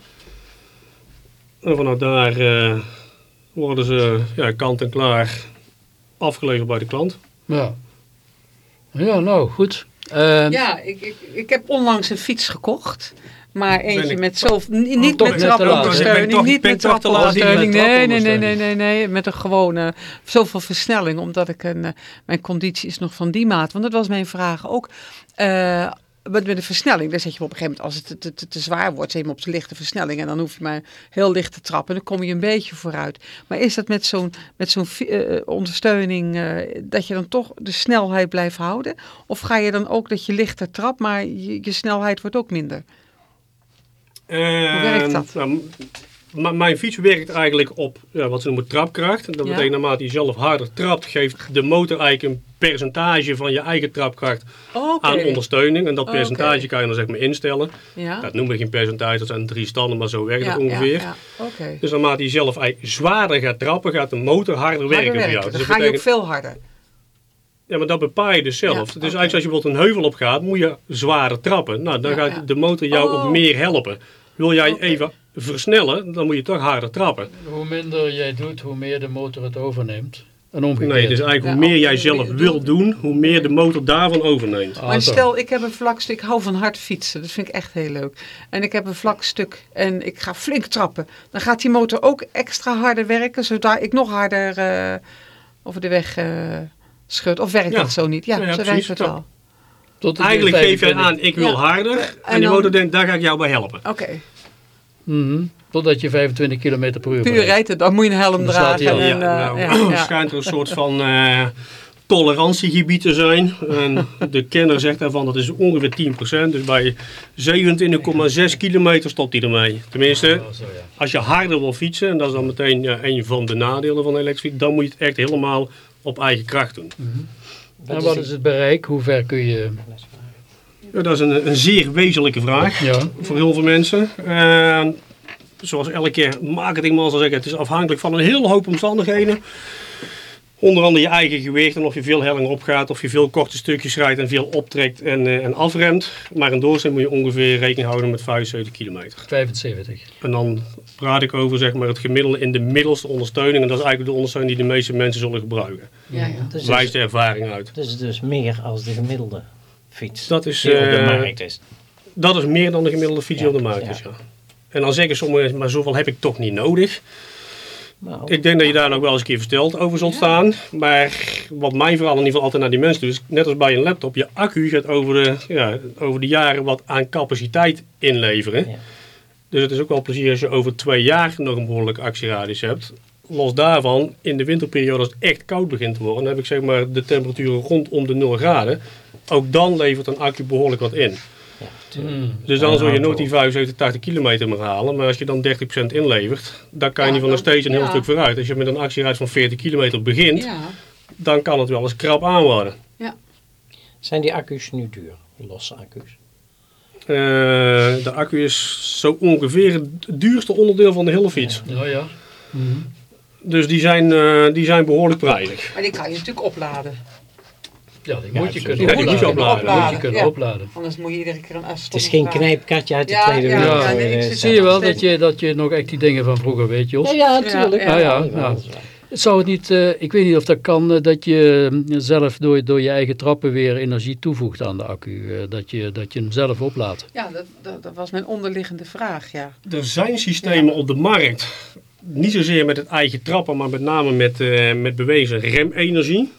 En vanuit daar eh, worden ze ja, kant en klaar afgeleverd bij de klant. Ja. Ja, nou goed. Eh, Ja, ik, ik, ik heb onlangs een fiets gekocht. Maar eentje met zo, ni- niet toch met toch- niet met trappenondersteuning. Nee, nee, nee, nee, nee, nee, met een gewone, zoveel versnelling, omdat ik een, eh, mijn conditie is nog van die maat. Want dat was mijn vraag ook. Eh, met, met de versnelling, dan zet je hem op een gegeven moment, als het te, te, te zwaar wordt, zet je hem op de lichte versnelling. En dan hoef je maar heel licht te trappen. En dan kom je een beetje vooruit. Maar is dat met zo'n met zo'n fi- eh, ondersteuning, eh, dat je dan toch de snelheid blijft houden? Of ga je dan ook dat je lichter trapt, maar je, je snelheid wordt ook minder? Hoe werkt dat? Nou, mijn fiets werkt eigenlijk op ja, wat ze noemen trapkracht. Dat Ja. betekent naarmate je zelf harder trapt, geeft de motor eigenlijk een percentage van je eigen trapkracht aan ondersteuning. En dat percentage kan je dan zeg maar instellen. Ja. Dat noemen we geen percentage, dat zijn drie standen, maar zo werkt ja, het ongeveer. Ja, ja. Oké. Dus naarmate je zelf eigenlijk zwaarder gaat trappen, gaat de motor harder Harder werken voor jou. Dus Dan dat ga je ook veel harder. ja, maar dat bepaal je dus zelf. Ja, dus eigenlijk als je bijvoorbeeld een heuvel op gaat, moet je zwaarder trappen. Nou, dan Ja, gaat ja. de motor jou Oh. ook meer helpen. Wil jij even versnellen, dan moet je toch harder trappen. Hoe minder jij doet, hoe meer de motor het overneemt. En omgekeerd. Nee, dus eigenlijk Ja, hoe meer jij zelf meer wil doen, hoe meer de motor daarvan overneemt. Ah, maar zo. stel, ik heb een vlak stuk, ik hou van hard fietsen, dat vind ik echt heel leuk. En ik heb een vlak stuk en ik ga flink trappen. Dan gaat die motor ook extra harder werken, zodat ik nog harder eh, over de weg eh schud. Of werkt Ja. dat zo niet? Ja, Ja, ja, zo precies, werkt het wel. Tot Eigenlijk geef je 25 aan, ik wil Ja. harder. En, En die dan- motor denkt, daar ga ik jou bij helpen. Oké, Mhm. Totdat je 25 km per uur puur rijdt het, dan moet je een helm dragen. En, eh, nou, ja, ja. schijnt er een soort van eh, tolerantiegebied te zijn. En de kenner zegt daarvan dat is ongeveer 10%. Dus bij 27,6 kilometer stopt hij ermee. Tenminste, als je harder wil fietsen, en dat is dan meteen ja, een van de nadelen van elektrisch, dan moet je het echt helemaal op eigen kracht doen. En wat is het bereik? Hoe ver kun je... Ja, dat is een, een zeer wezenlijke vraag Ja, voor heel veel mensen. Eh, zoals elke keer marketingman zal zeggen, het is afhankelijk van een hele hoop omstandigheden. Onder andere je eigen gewicht en of je veel helling opgaat, of je veel korte stukjes rijdt en veel optrekt en, eh, en afremt. Maar in doorsnee moet je ongeveer rekening houden met 75 kilometer. 75. En dan praat ik over zeg maar, het gemiddelde in de middelste ondersteuning. En dat is eigenlijk de ondersteuning die de meeste mensen zullen gebruiken. Ja, ja. Dus Wijst de ervaring uit. dus, dus meer als de gemiddelde fiets Dat is, die op de eh, markt is. Dat is meer dan de gemiddelde fiets Ja, op de markt ja. is. Ja. En dan zeggen sommigen, maar zoveel heb ik toch niet nodig. Nou, Ik denk dat je daar nog wel eens een keer versteld over zult staan. Maar wat mijn verhaal in ieder geval altijd naar die mensen doet, is net als bij een laptop. Je accu gaat over de, ja, over de jaren wat aan capaciteit inleveren. Ja. Dus het is ook wel plezier als je over twee jaar nog een behoorlijke actieradius hebt. Los daarvan, in de winterperiode als het echt koud begint te worden, dan heb ik zeg maar de temperaturen rondom de 0 graden. Ook dan levert een accu behoorlijk wat in. Ja, tuurlijk. Mm. Dus dan Ja, zul je nooit die 75, 80 kilometer meer halen. Maar als je dan 30% inlevert, dan kan je Ja, geval nog steeds een heel ja. stuk vooruit. Als je met een actieradius van 40 kilometer begint, Ja. dan kan het wel eens krap aan worden. Zijn die accu's nu duur? Losse accu's. Eh, de accu is zo ongeveer het duurste onderdeel van de hele fiets. Ja, ja. Mhm. Dus die zijn, eh, die zijn behoorlijk prijzig. Maar die kan je natuurlijk opladen. Ja, die moet je kunnen Ja, die moet je opladen. moet je kunnen Ja. opladen. Anders moet je iedere keer een Het afstand. is geen knijpkatje uit de Ja, Tweede ja, ja, Wereldoorlog. nee, ik zit- Zie je wel dat je, dat je nog echt die dingen van vroeger weet, Jos? Ja, ja, natuurlijk. Ja, ja. Zou het niet, eh, ik weet niet of dat kan, eh, dat je eh, zelf door, door je eigen trappen weer energie toevoegt aan de accu. dat, je, dat je hem zelf oplaadt. Ja, dat, dat, dat was mijn onderliggende vraag, ja. Er zijn systemen op de markt, niet zozeer met het eigen trappen, maar met name met, eh, met bewezen remenergie.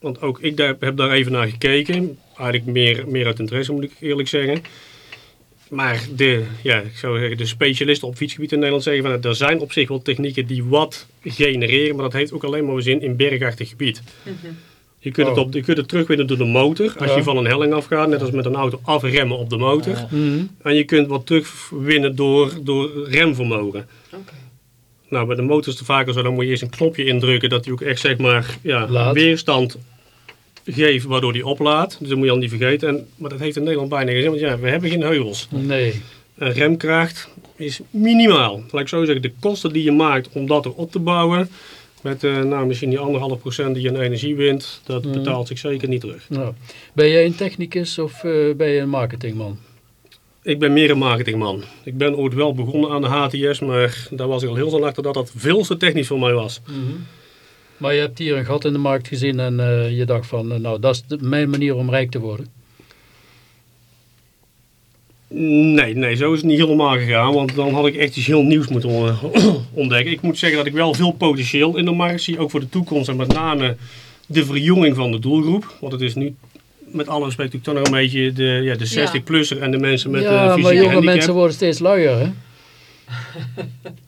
Want ook ik daar, heb daar even naar gekeken. Eigenlijk meer, meer uit interesse moet ik eerlijk zeggen. Maar de, ja, ik zou zeggen, de specialisten op fietsgebied in Nederland zeggen van er zijn op zich wel technieken die wat genereren, maar dat heeft ook alleen maar zin in bergachtig gebied. Je kunt, het Oh. op, je kunt het terugwinnen door de motor. Als Ja. je van een helling afgaat, net als met een auto, afremmen op de motor. Ja. Mhm. En je kunt wat terugwinnen door, door remvermogen. Nou, bij de motor is het vaker zo, dan moet je eerst een knopje indrukken dat hij ook echt zeg maar ja, weerstand geeft waardoor hij oplaadt. Dus dat moet je al niet vergeten. En, maar dat heeft in Nederland bijna geen zin, want ja, we hebben geen heuvels. Nee. En remkracht is minimaal. Laat ik zo zeggen, de kosten die je maakt om dat erop te bouwen, met eh, nou, misschien die anderhalf procent die je aan energie wint, dat Mhm. betaalt zich zeker niet terug. Nou, ben jij een technicus of eh, ben je een marketingman? Ik ben meer een marketingman. Ik ben ooit wel begonnen aan de HTS, maar daar was ik al heel snel achter dat dat veel te technisch voor mij was. Maar je hebt hier een gat in de markt gezien en eh, je dacht van, eh, nou dat is de- mijn manier om rijk te worden. Nee, nee, zo is het niet helemaal gegaan, want dan had ik echt iets heel nieuws moeten on- ontdekken. Ik moet zeggen dat ik wel veel potentieel in de markt zie, ook voor de toekomst en met name de verjonging van de doelgroep. Want het is nu, met alle respect, natuurlijk toch nog een beetje de, ja, de 60-plusser en de mensen met ja, een maar fysieke jonge handicap. mensen worden steeds luier, hè?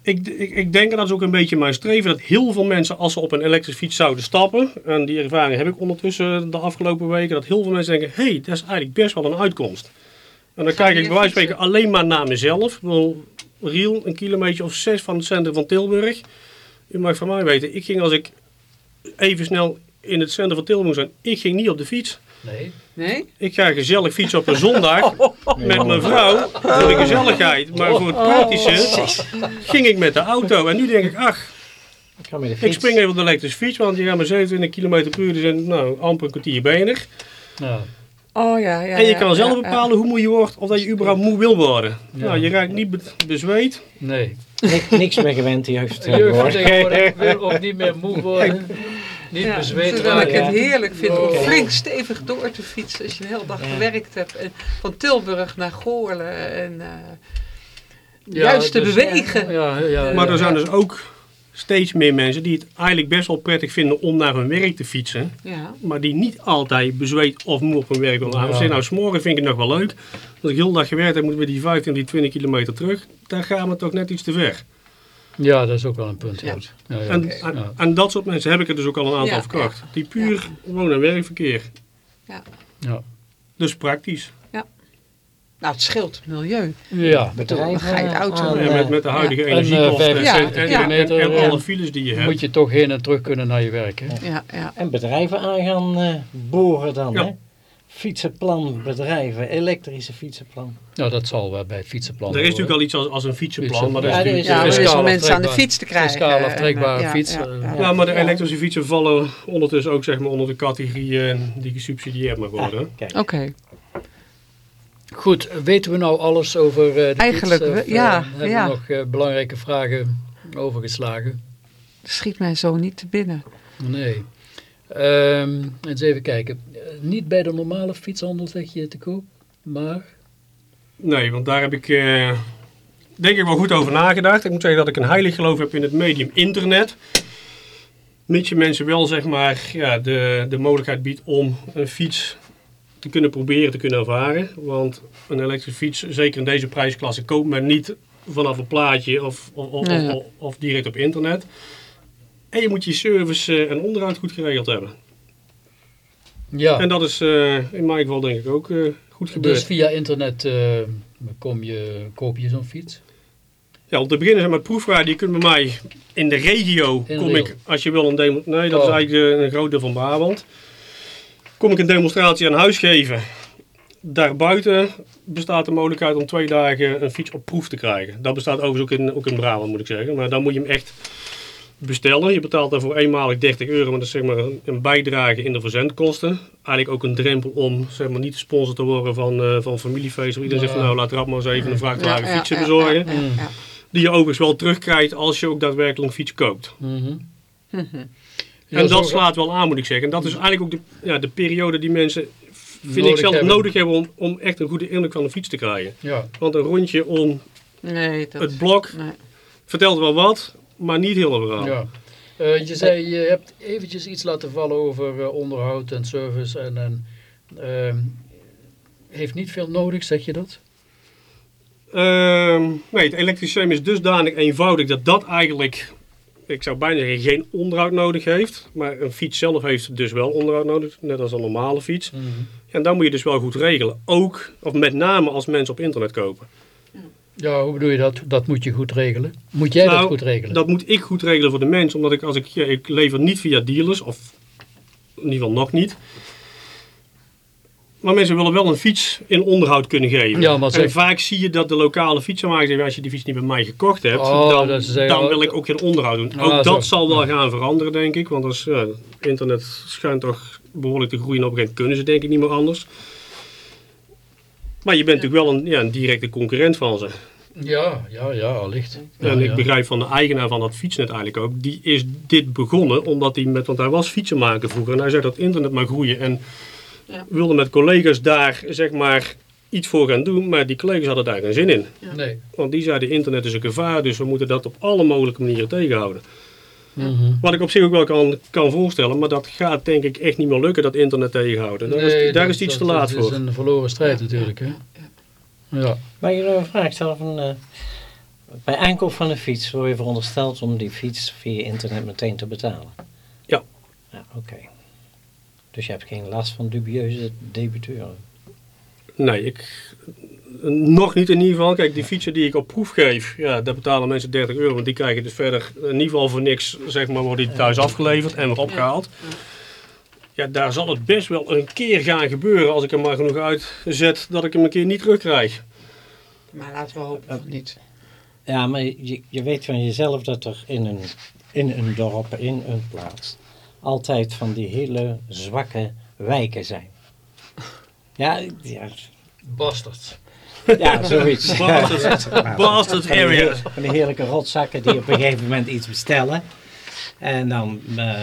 Ik, ik, ik denk, en dat is ook een beetje mijn streven, dat heel veel mensen als ze op een elektrische fiets zouden stappen, en die ervaring heb ik ondertussen de afgelopen weken, dat heel veel mensen denken, hé, hey, dat is eigenlijk best wel een uitkomst. En dan kijk ik bij wijze van spreken alleen maar naar mezelf. Ik bedoel, Riel, een kilometer of zes van het centrum van Tilburg. U mag van mij weten, ik ging als ik even snel in het centrum van Tilburg zijn. Ik ging niet op de fiets. Nee. Nee? Ik ga gezellig fietsen op een zondag met mijn vrouw voor de gezelligheid. Maar voor het praktische ging ik met de auto. En nu denk ik, ach, Ik ga met de ik fiets. spring even op de elektrische fiets, want je gaat maar 27 km per uur, dus zijn nou, amper een kwartier bezig. Ja. Oh ja, ja. en je ja, kan zelf ja, bepalen hoe moe je wordt of dat je überhaupt moe wil worden. Nou, je raakt niet be- bezweet. Nee. Nik- niks meer gewend, jeugd. Jeugd tegenwoordig. tegenwoordig wil ook niet meer moe worden. Niet Ja, bezweet terwijl ik het heerlijk vind om flink stevig door te fietsen als je een hele dag gewerkt hebt. En van Tilburg naar Goorlen en eh, Ja, juist te dus- bewegen. Ja, ja, Maar ja. er zijn dus ook steeds meer mensen die het eigenlijk best wel prettig vinden om naar hun werk te fietsen. Ja. Maar die niet altijd bezweet of moe op hun werk willen aan. Ja. Nou, s'morgen vind ik het nog wel leuk. Als ik heel dag gewerkt heb, moet ik weer die 15, die 20 kilometer terug. Daar gaan we toch net iets te ver. Ja, dat is ook wel een punt. Ja. Ja, ja. En, Oké. en, Ja. en dat soort mensen heb ik er dus ook al een aantal Ja, verkocht. Die puur woon- en werkverkeer. ja. Ja. Dus praktisch. Nou, het scheelt het milieu. ja. Bedrijven Dan ga je de auto Ja, eh, met, met de huidige eh, energiekosten en, ja, en, en, ja. en- en Ja. alle files die je hebt. Moet je toch heen en terug kunnen naar je werk. Hè? Ja, ja. En bedrijven aan gaan eh, boren dan, Ja. hè? Fietsenplan, bedrijven, elektrische fietsenplan. Nou, dat zal wel bij het fietsenplan Er is natuurlijk al iets als, als een fietsenplan, maar dat is Ja, er natuurlijk... is- ja er is om mensen aan de fiets te krijgen. fiscaal aftrekbare eh, ja, fiets, ja, eh, ja. Ja, maar de elektrische fietsen vallen ondertussen ook zeg maar, onder de categorieën die gesubsidieerd mag worden. Ah, kijk. Oké. Goed, weten we nou alles over eh, de Eigenlijk fiets? we- eh, ja, hebben ja. we nog eh, belangrijke vragen overgeslagen? Schiet mij zo niet te binnen. Nee. Ehm, eens even kijken. Eh, niet bij de normale fietshandel zeg je te koop, maar... Nee, want daar heb ik eh, denk ik wel goed over nagedacht. Ik moet zeggen dat ik een heilig geloof heb in het medium internet. Mits je mensen wel zeg maar ja, de, de mogelijkheid biedt om een fiets te kunnen proberen, te kunnen ervaren. Want een elektrische fiets, zeker in deze prijsklasse, koopt men niet vanaf een plaatje of, of, of, Nee. of, of direct op internet. En je moet je service eh, en onderhoud goed geregeld hebben. Ja, En dat is eh, in mijn geval denk ik ook eh, goed gebeurd. dus via internet kom je, koop je zo'n fiets. Ja, om te beginnen maar, proefrijden. Je kunt bij mij in de regio, In kom ik, als je wil een demo, nee dat is Oh. eigenlijk een groot deel van Brabant. Kom ik een demonstratie aan huis geven. Daarbuiten bestaat de mogelijkheid om twee dagen een fiets op proef te krijgen. Dat bestaat overigens ook in, ook in Brabant moet ik zeggen. Maar dan moet je hem echt bestellen. Je betaalt daarvoor eenmalig 30 euro, maar dat is zeg maar een, een bijdrage in de verzendkosten. Eigenlijk ook een drempel om zeg maar, niet sponsor te worden van, eh van familiefeest. Iedereen zegt van nou laat Rap maar eens even een vrachtwagen Ja, fietsen ja, bezorgen. ja, ja, ja. Die je overigens wel terugkrijgt als je ook daadwerkelijk een fiets koopt. Mhm. Ja, en dat zo- slaat wel aan moet ik zeggen. En dat is eigenlijk ook de, ja, de periode die mensen, vind Nodig ik zelf, hebben. nodig hebben om, om echt een goede indruk van de fiets te krijgen. Ja, Want een rondje om Nee, dat... het blok Nee. vertelt wel wat, maar niet verhaal. ja. Eh, je zei, je hebt eventjes iets laten vallen over eh, onderhoud en service. En, en ehm, heeft niet veel nodig, zeg je dat? Ehm, nee, het elektrische systeem is dusdanig eenvoudig dat dat eigenlijk, ik zou bijna zeggen, geen onderhoud nodig heeft. Maar een fiets zelf heeft dus wel onderhoud nodig, net als een normale fiets. En dan moet je dus wel goed regelen. Ook, of met name als mensen op internet kopen. Ja, hoe bedoel je dat? Dat moet je goed regelen. Moet jij dat Nou, goed regelen? Dat moet ik goed regelen voor de mens. Omdat ik als ik, ja, ik lever niet via dealers. Of in ieder geval nog niet. Maar mensen willen wel een fiets in onderhoud kunnen geven. Ja, maar en zeg- vaak zie je dat de lokale fietsenmakers zeggen, als je die fiets niet bij mij gekocht hebt, Oh, dan, zeggen, dan oh, wil ik ook geen onderhoud doen. Ah, ook zo. dat zal wel gaan veranderen, denk ik. Want als ja, internet schijnt toch behoorlijk te groeien. Op een gegeven moment kunnen ze denk ik niet meer anders. Maar je bent natuurlijk wel een, ja, een directe concurrent van ze. Ja, ja, ja, allicht. Ja, en ik ja. begrijp van de eigenaar van dat fietsnet eigenlijk ook. Die is dit begonnen omdat hij met, want hij was fietsenmaker vroeger. En hij zei dat internet maar groeien. En Ja. wilde met collega's daar zeg maar iets voor gaan doen. Maar die collega's hadden daar geen zin in. Nee. Want die zeiden internet is een gevaar. Dus we moeten dat op alle mogelijke manieren tegenhouden. Mhm. Wat ik op zich ook wel kan, kan voorstellen. Maar dat gaat denk ik echt niet meer lukken dat internet tegenhouden. Daar, Nee, is, daar dat- is het iets dat- te laat dat voor. is een verloren strijd natuurlijk. Hè? Ja. Maar je een vraag stellen van... eh, bij aankoop van een fiets word je verondersteld om die fiets via internet meteen te betalen? Ja. Ja, oké. Dus je hebt geen last van dubieuze debiteuren? Nee, ik, nog niet in ieder geval. Kijk, die fietsen die ik op proef geef, ja, daar betalen mensen 30 euro. Want die krijgen dus verder in ieder geval voor niks, zeg maar, worden die thuis afgeleverd en weer opgehaald. ja, daar zal het best wel een keer gaan gebeuren als ik hem maar genoeg uitzet dat ik hem een keer niet terugkrijg. Maar laten we hopen van niet. Ja, maar je, je weet van jezelf dat er in een, in een dorp, in een plaats, altijd van die hele zwakke wijken zijn. Ja, ja, Bastard. ja zoiets. Bastard, bastard Van die, area. heer- van die heerlijke rotzakken die op een gegeven moment iets bestellen. En dan eh,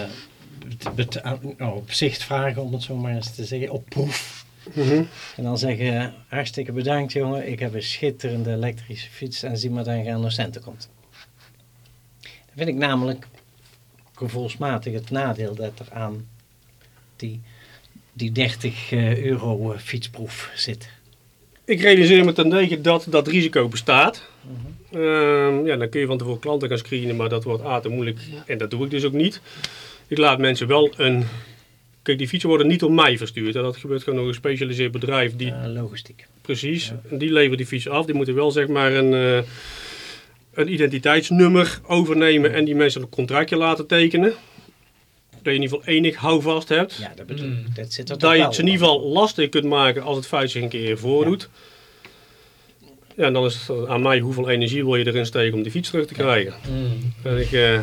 nou, op zicht vragen, om het zo maar eens te zeggen, op proef. Mhm. En dan zeggen, hartstikke bedankt jongen, ik heb een schitterende elektrische fiets en zie maar dat je aan de centen komt. Dat vind ik namelijk gevoelsmatig het nadeel dat er aan die, die 30 eh, euro eh, fietsproef zit. Ik realiseer me ten dege dat dat risico bestaat. Ehm, ja, dan kun je van tevoren klanten gaan screenen, maar dat wordt A te moeilijk en dat doe ik dus ook niet. Ik laat mensen wel een... Kijk, die fietsen worden niet door mij verstuurd. hè. Dat gebeurt gewoon door een gespecialiseerd bedrijf die logistiek. Precies. En die leveren die fiets af. Die moeten wel zeg maar een, eh, een identiteitsnummer overnemen en die mensen een contractje laten tekenen. Dat je in ieder geval enig houvast hebt. Ja, dat bedoel Mm. ik. Dat zit er toch dat je het ze in ieder geval lastig kunt maken als het feit zich een keer voordoet. Ja. en dan is het aan mij hoeveel energie wil je erin steken om die fiets terug te krijgen. Mm. En ik eh,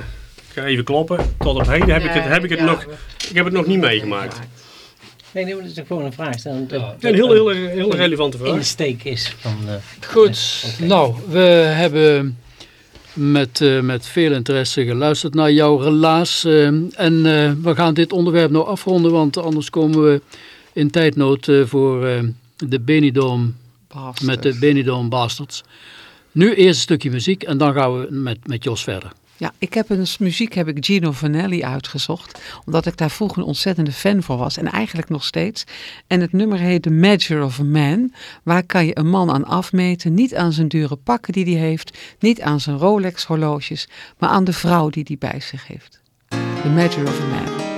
ga even kloppen. Tot op heden heb ik het, heb ik het, Ja, nog, ik heb het nog niet meegemaakt. Nee, nee, dat is gewoon een vraag stellen. Dat, Ja, een heel, heel, heel relevante vraag. insteek is van... eh, Goed, Oké. nou, we hebben met, eh, met veel interesse geluisterd naar jouw relaas. eh, en eh, we gaan dit onderwerp nou afronden, want anders komen we in tijdnood eh, voor eh, de Benidorm, Bastards. met de Benidorm Bastards. Nu eerst een stukje muziek en dan gaan we met, met Jos verder. Ja, ik heb een muziek heb ik Gino Vanelli uitgezocht, omdat ik daar vroeger een ontzettende fan voor was en eigenlijk nog steeds. En het nummer heet The Measure of a Man. Waar kan je een man aan afmeten? Niet aan zijn dure pakken die hij heeft, niet aan zijn Rolex horloges, maar aan de vrouw die hij bij zich heeft. The Measure of a Man.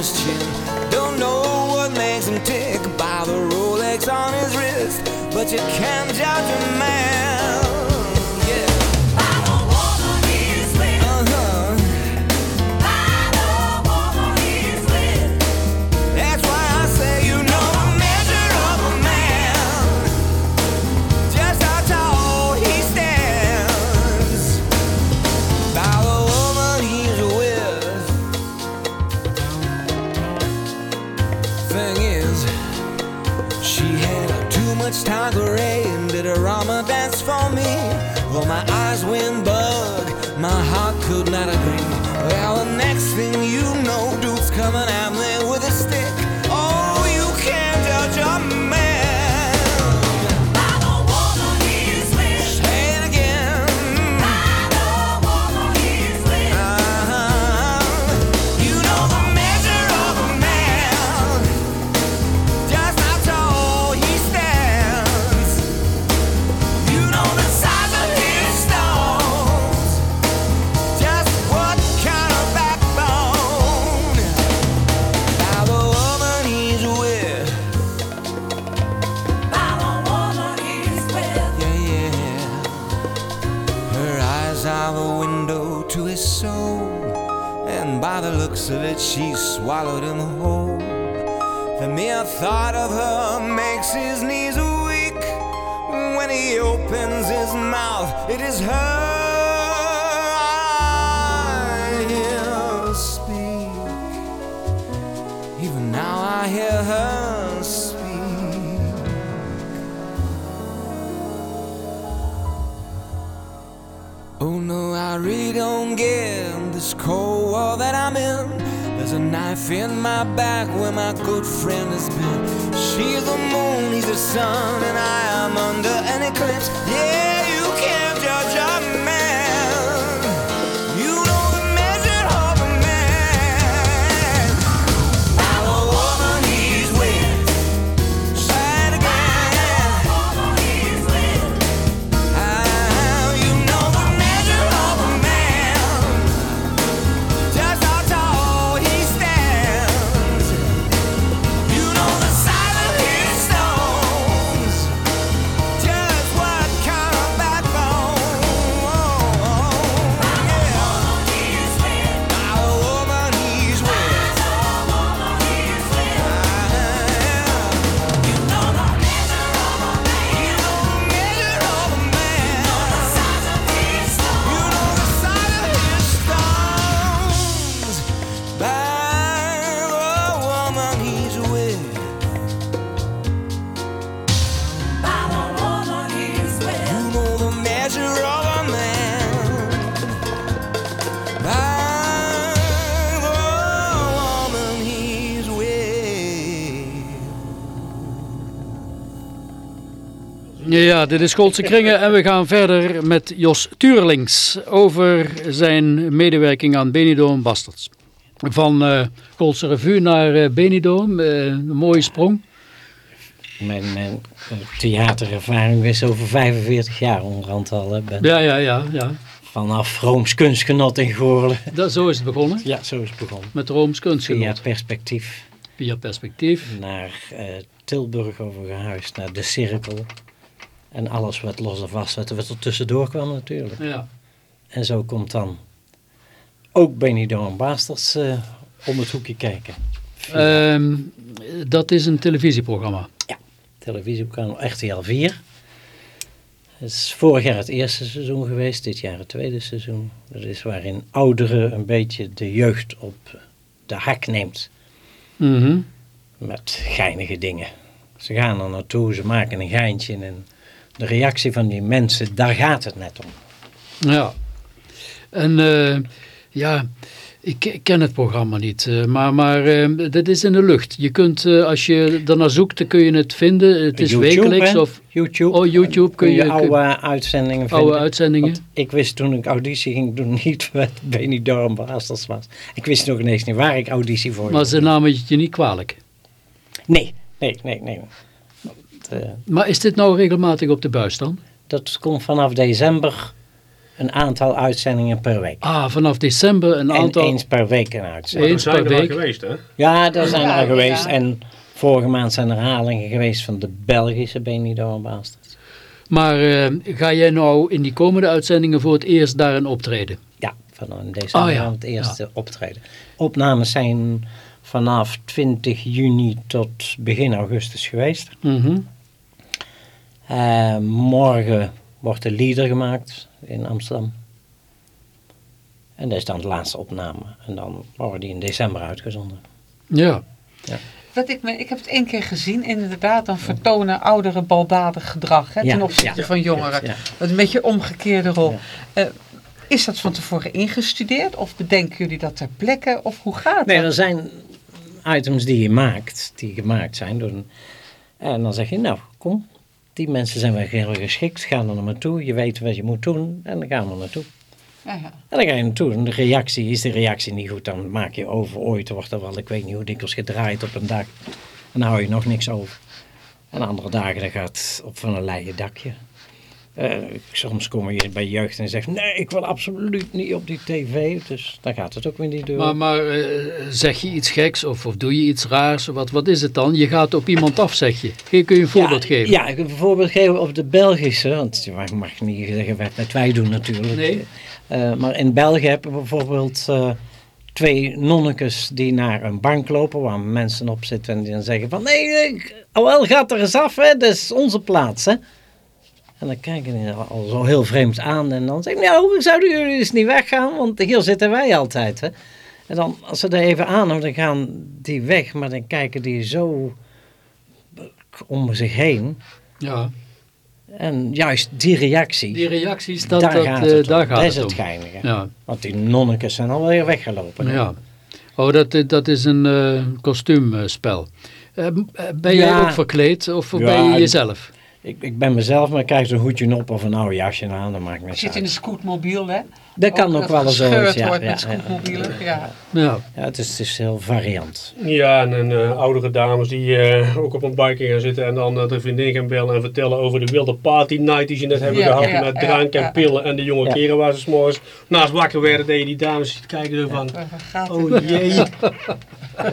His chin. Don't know what makes him tick by the Rolex on his wrist. But you can't thought of her makes his knees weak. When he opens his mouth, it is her knife in my back where my good friend has been. She's the moon, he's the sun, and I am under an eclipse. Yeah, Ja, dit is Schoolse Kringen en we gaan verder met Jos Tuurlings over zijn medewerking aan Benidorm Bastards. Van eh Schoolse Revue naar eh, Benidorm, eh, een mooie sprong. Mijn, mijn theaterervaring is over 45 jaar onderhand al. hè. Ben Ja, ja, ja, ja. vanaf Rooms kunstgenot in Goorlen. Dat, zo is het begonnen, Ja, zo is het begonnen. met Rooms Via kunstgenot. perspectief Via perspectief. naar Tilburg overgehuisd, naar De Cirkel. En alles wat los en vast wat er tussendoor kwam natuurlijk. Ja. En zo komt dan ook Benidorm Bastards eh om het hoekje kijken. Ehm, dat is een televisieprogramma. televisiekanaal RTL 4. Het is vorig jaar het eerste seizoen geweest, dit jaar het tweede seizoen. Dat is waarin ouderen een beetje de jeugd op de hak neemt Mhm. met geinige dingen. Ze gaan er naartoe, ze maken een geintje en de reactie van die mensen, daar gaat het net om. Ja. En eh, ja, ik, ik ken het programma niet, eh, maar, maar eh, dit is in de lucht. Je kunt, als je daarnaar zoekt, dan kun je het vinden. Het is YouTube, wekelijks hè? of YouTube. Oh, YouTube kun je- oude uitzendingen oude vinden. uitzendingen. Want ik wist toen ik auditie ging doen niet wat Benidorm Bastards was. Ik wist nog ineens niet waar ik auditie voor Maar ze namen het je niet kwalijk. Nee, nee, nee, nee. Eh, Maar is dit nou regelmatig op de buis dan? dat komt vanaf december een aantal uitzendingen per week. Ah, vanaf december een en aantal... eens per week een uitzending. Eens per er wel week. geweest, hè? Ja, daar zijn Ja, er geweest. En vorige maand zijn er herhalingen geweest van de Belgische Benidorm Bastards. Maar eh, ga jij nou in die komende uitzendingen voor het eerst daarin optreden? Ja, vanaf december Oh ja, het eerste optreden. Opnames zijn vanaf 20 juni tot begin augustus geweest. Mhm. Eh, morgen wordt de leader gemaakt in Amsterdam. En dat is dan de laatste opname. En dan worden die in december uitgezonden. Ja. Wat ik, me, ik heb het één keer gezien. En inderdaad, dan vertonen ouderen baldadig gedrag hè, Ja, ten opzichte ja, van jongeren. Ja. Een beetje omgekeerde rol. Eh, is dat van tevoren ingestudeerd? Of bedenken jullie dat ter plekke? Of hoe gaat Nee, dat? er zijn items die je maakt, die gemaakt zijn. Door een- en dan zeg je, nou, kom. Die mensen zijn wel heel geschikt. Ga er maar toe. Je weet wat je moet doen. En dan gaan we naartoe. Ja, ja. En dan ga je naartoe. En de reactie, is de reactie niet goed, dan maak je over. Ooit wordt er wel, ik weet niet hoe dikwijls gedraaid op een dak. En dan hou je nog niks over. En andere dagen, dan gaat het op van een leien dakje. Eh, soms kom je bij jeugd en zegt, nee, ik wil absoluut niet op die tv. Dus dan gaat het ook weer niet door. Maar, maar eh, zeg je iets geks of, of doe je iets raars? Wat, wat is het dan? Je gaat op iemand af, zeg je. Kun kun je een voorbeeld ja, geven? Ja, ik wil een voorbeeld geven op de Belgische. Want je mag- niet zeggen wat wij doen natuurlijk. Nee. Eh, maar in België hebben we bijvoorbeeld twee nonnekes die naar een bank lopen waar mensen op zitten en die dan zeggen van nee, ik- oh wel gaat er eens af, hè, dat is onze plaats. Hè. En dan kijken die al- zo heel vreemd aan en dan zeggen nou, zouden jullie eens niet weggaan, want hier zitten wij altijd. Hè. En dan, als ze er even aan dan gaan die weg, maar dan kijken die zo om zich heen. Ja. En juist die reactie, Die reacties, dat, daar dat, gaat eh, het om. daar gaat dat is het geinige. Ja. Want die nonnekes zijn alweer weggelopen. hè. ja. Oh, dat, eh, dat is een eh, kostuumspel. Eh, eh, ben jij Ja. ook verkleed of Ja, ben je ik- jezelf? Ik, ik ben mezelf, maar ik krijg zo'n hoedje op of een oude jasje aan, dat maakt me Je zit in een scootmobiel, hè? Dat kan ook wel eens zo ja, wordt ja, met ja, scootmobielen. Ja. Ja. Ja, het is, het is heel variant. Ja, en, en eh, oudere dames die eh, ook op een bike gaan zitten en dan eh, de vriendin gaan bellen en vertellen over de wilde party night die ze net hebben Ja, gehad ja, met ja, drank en ja. pillen en de jonge Ja. keren waar ze s'morgens naast wakker werden dat je die dames ziet kijken zo van, oh jee.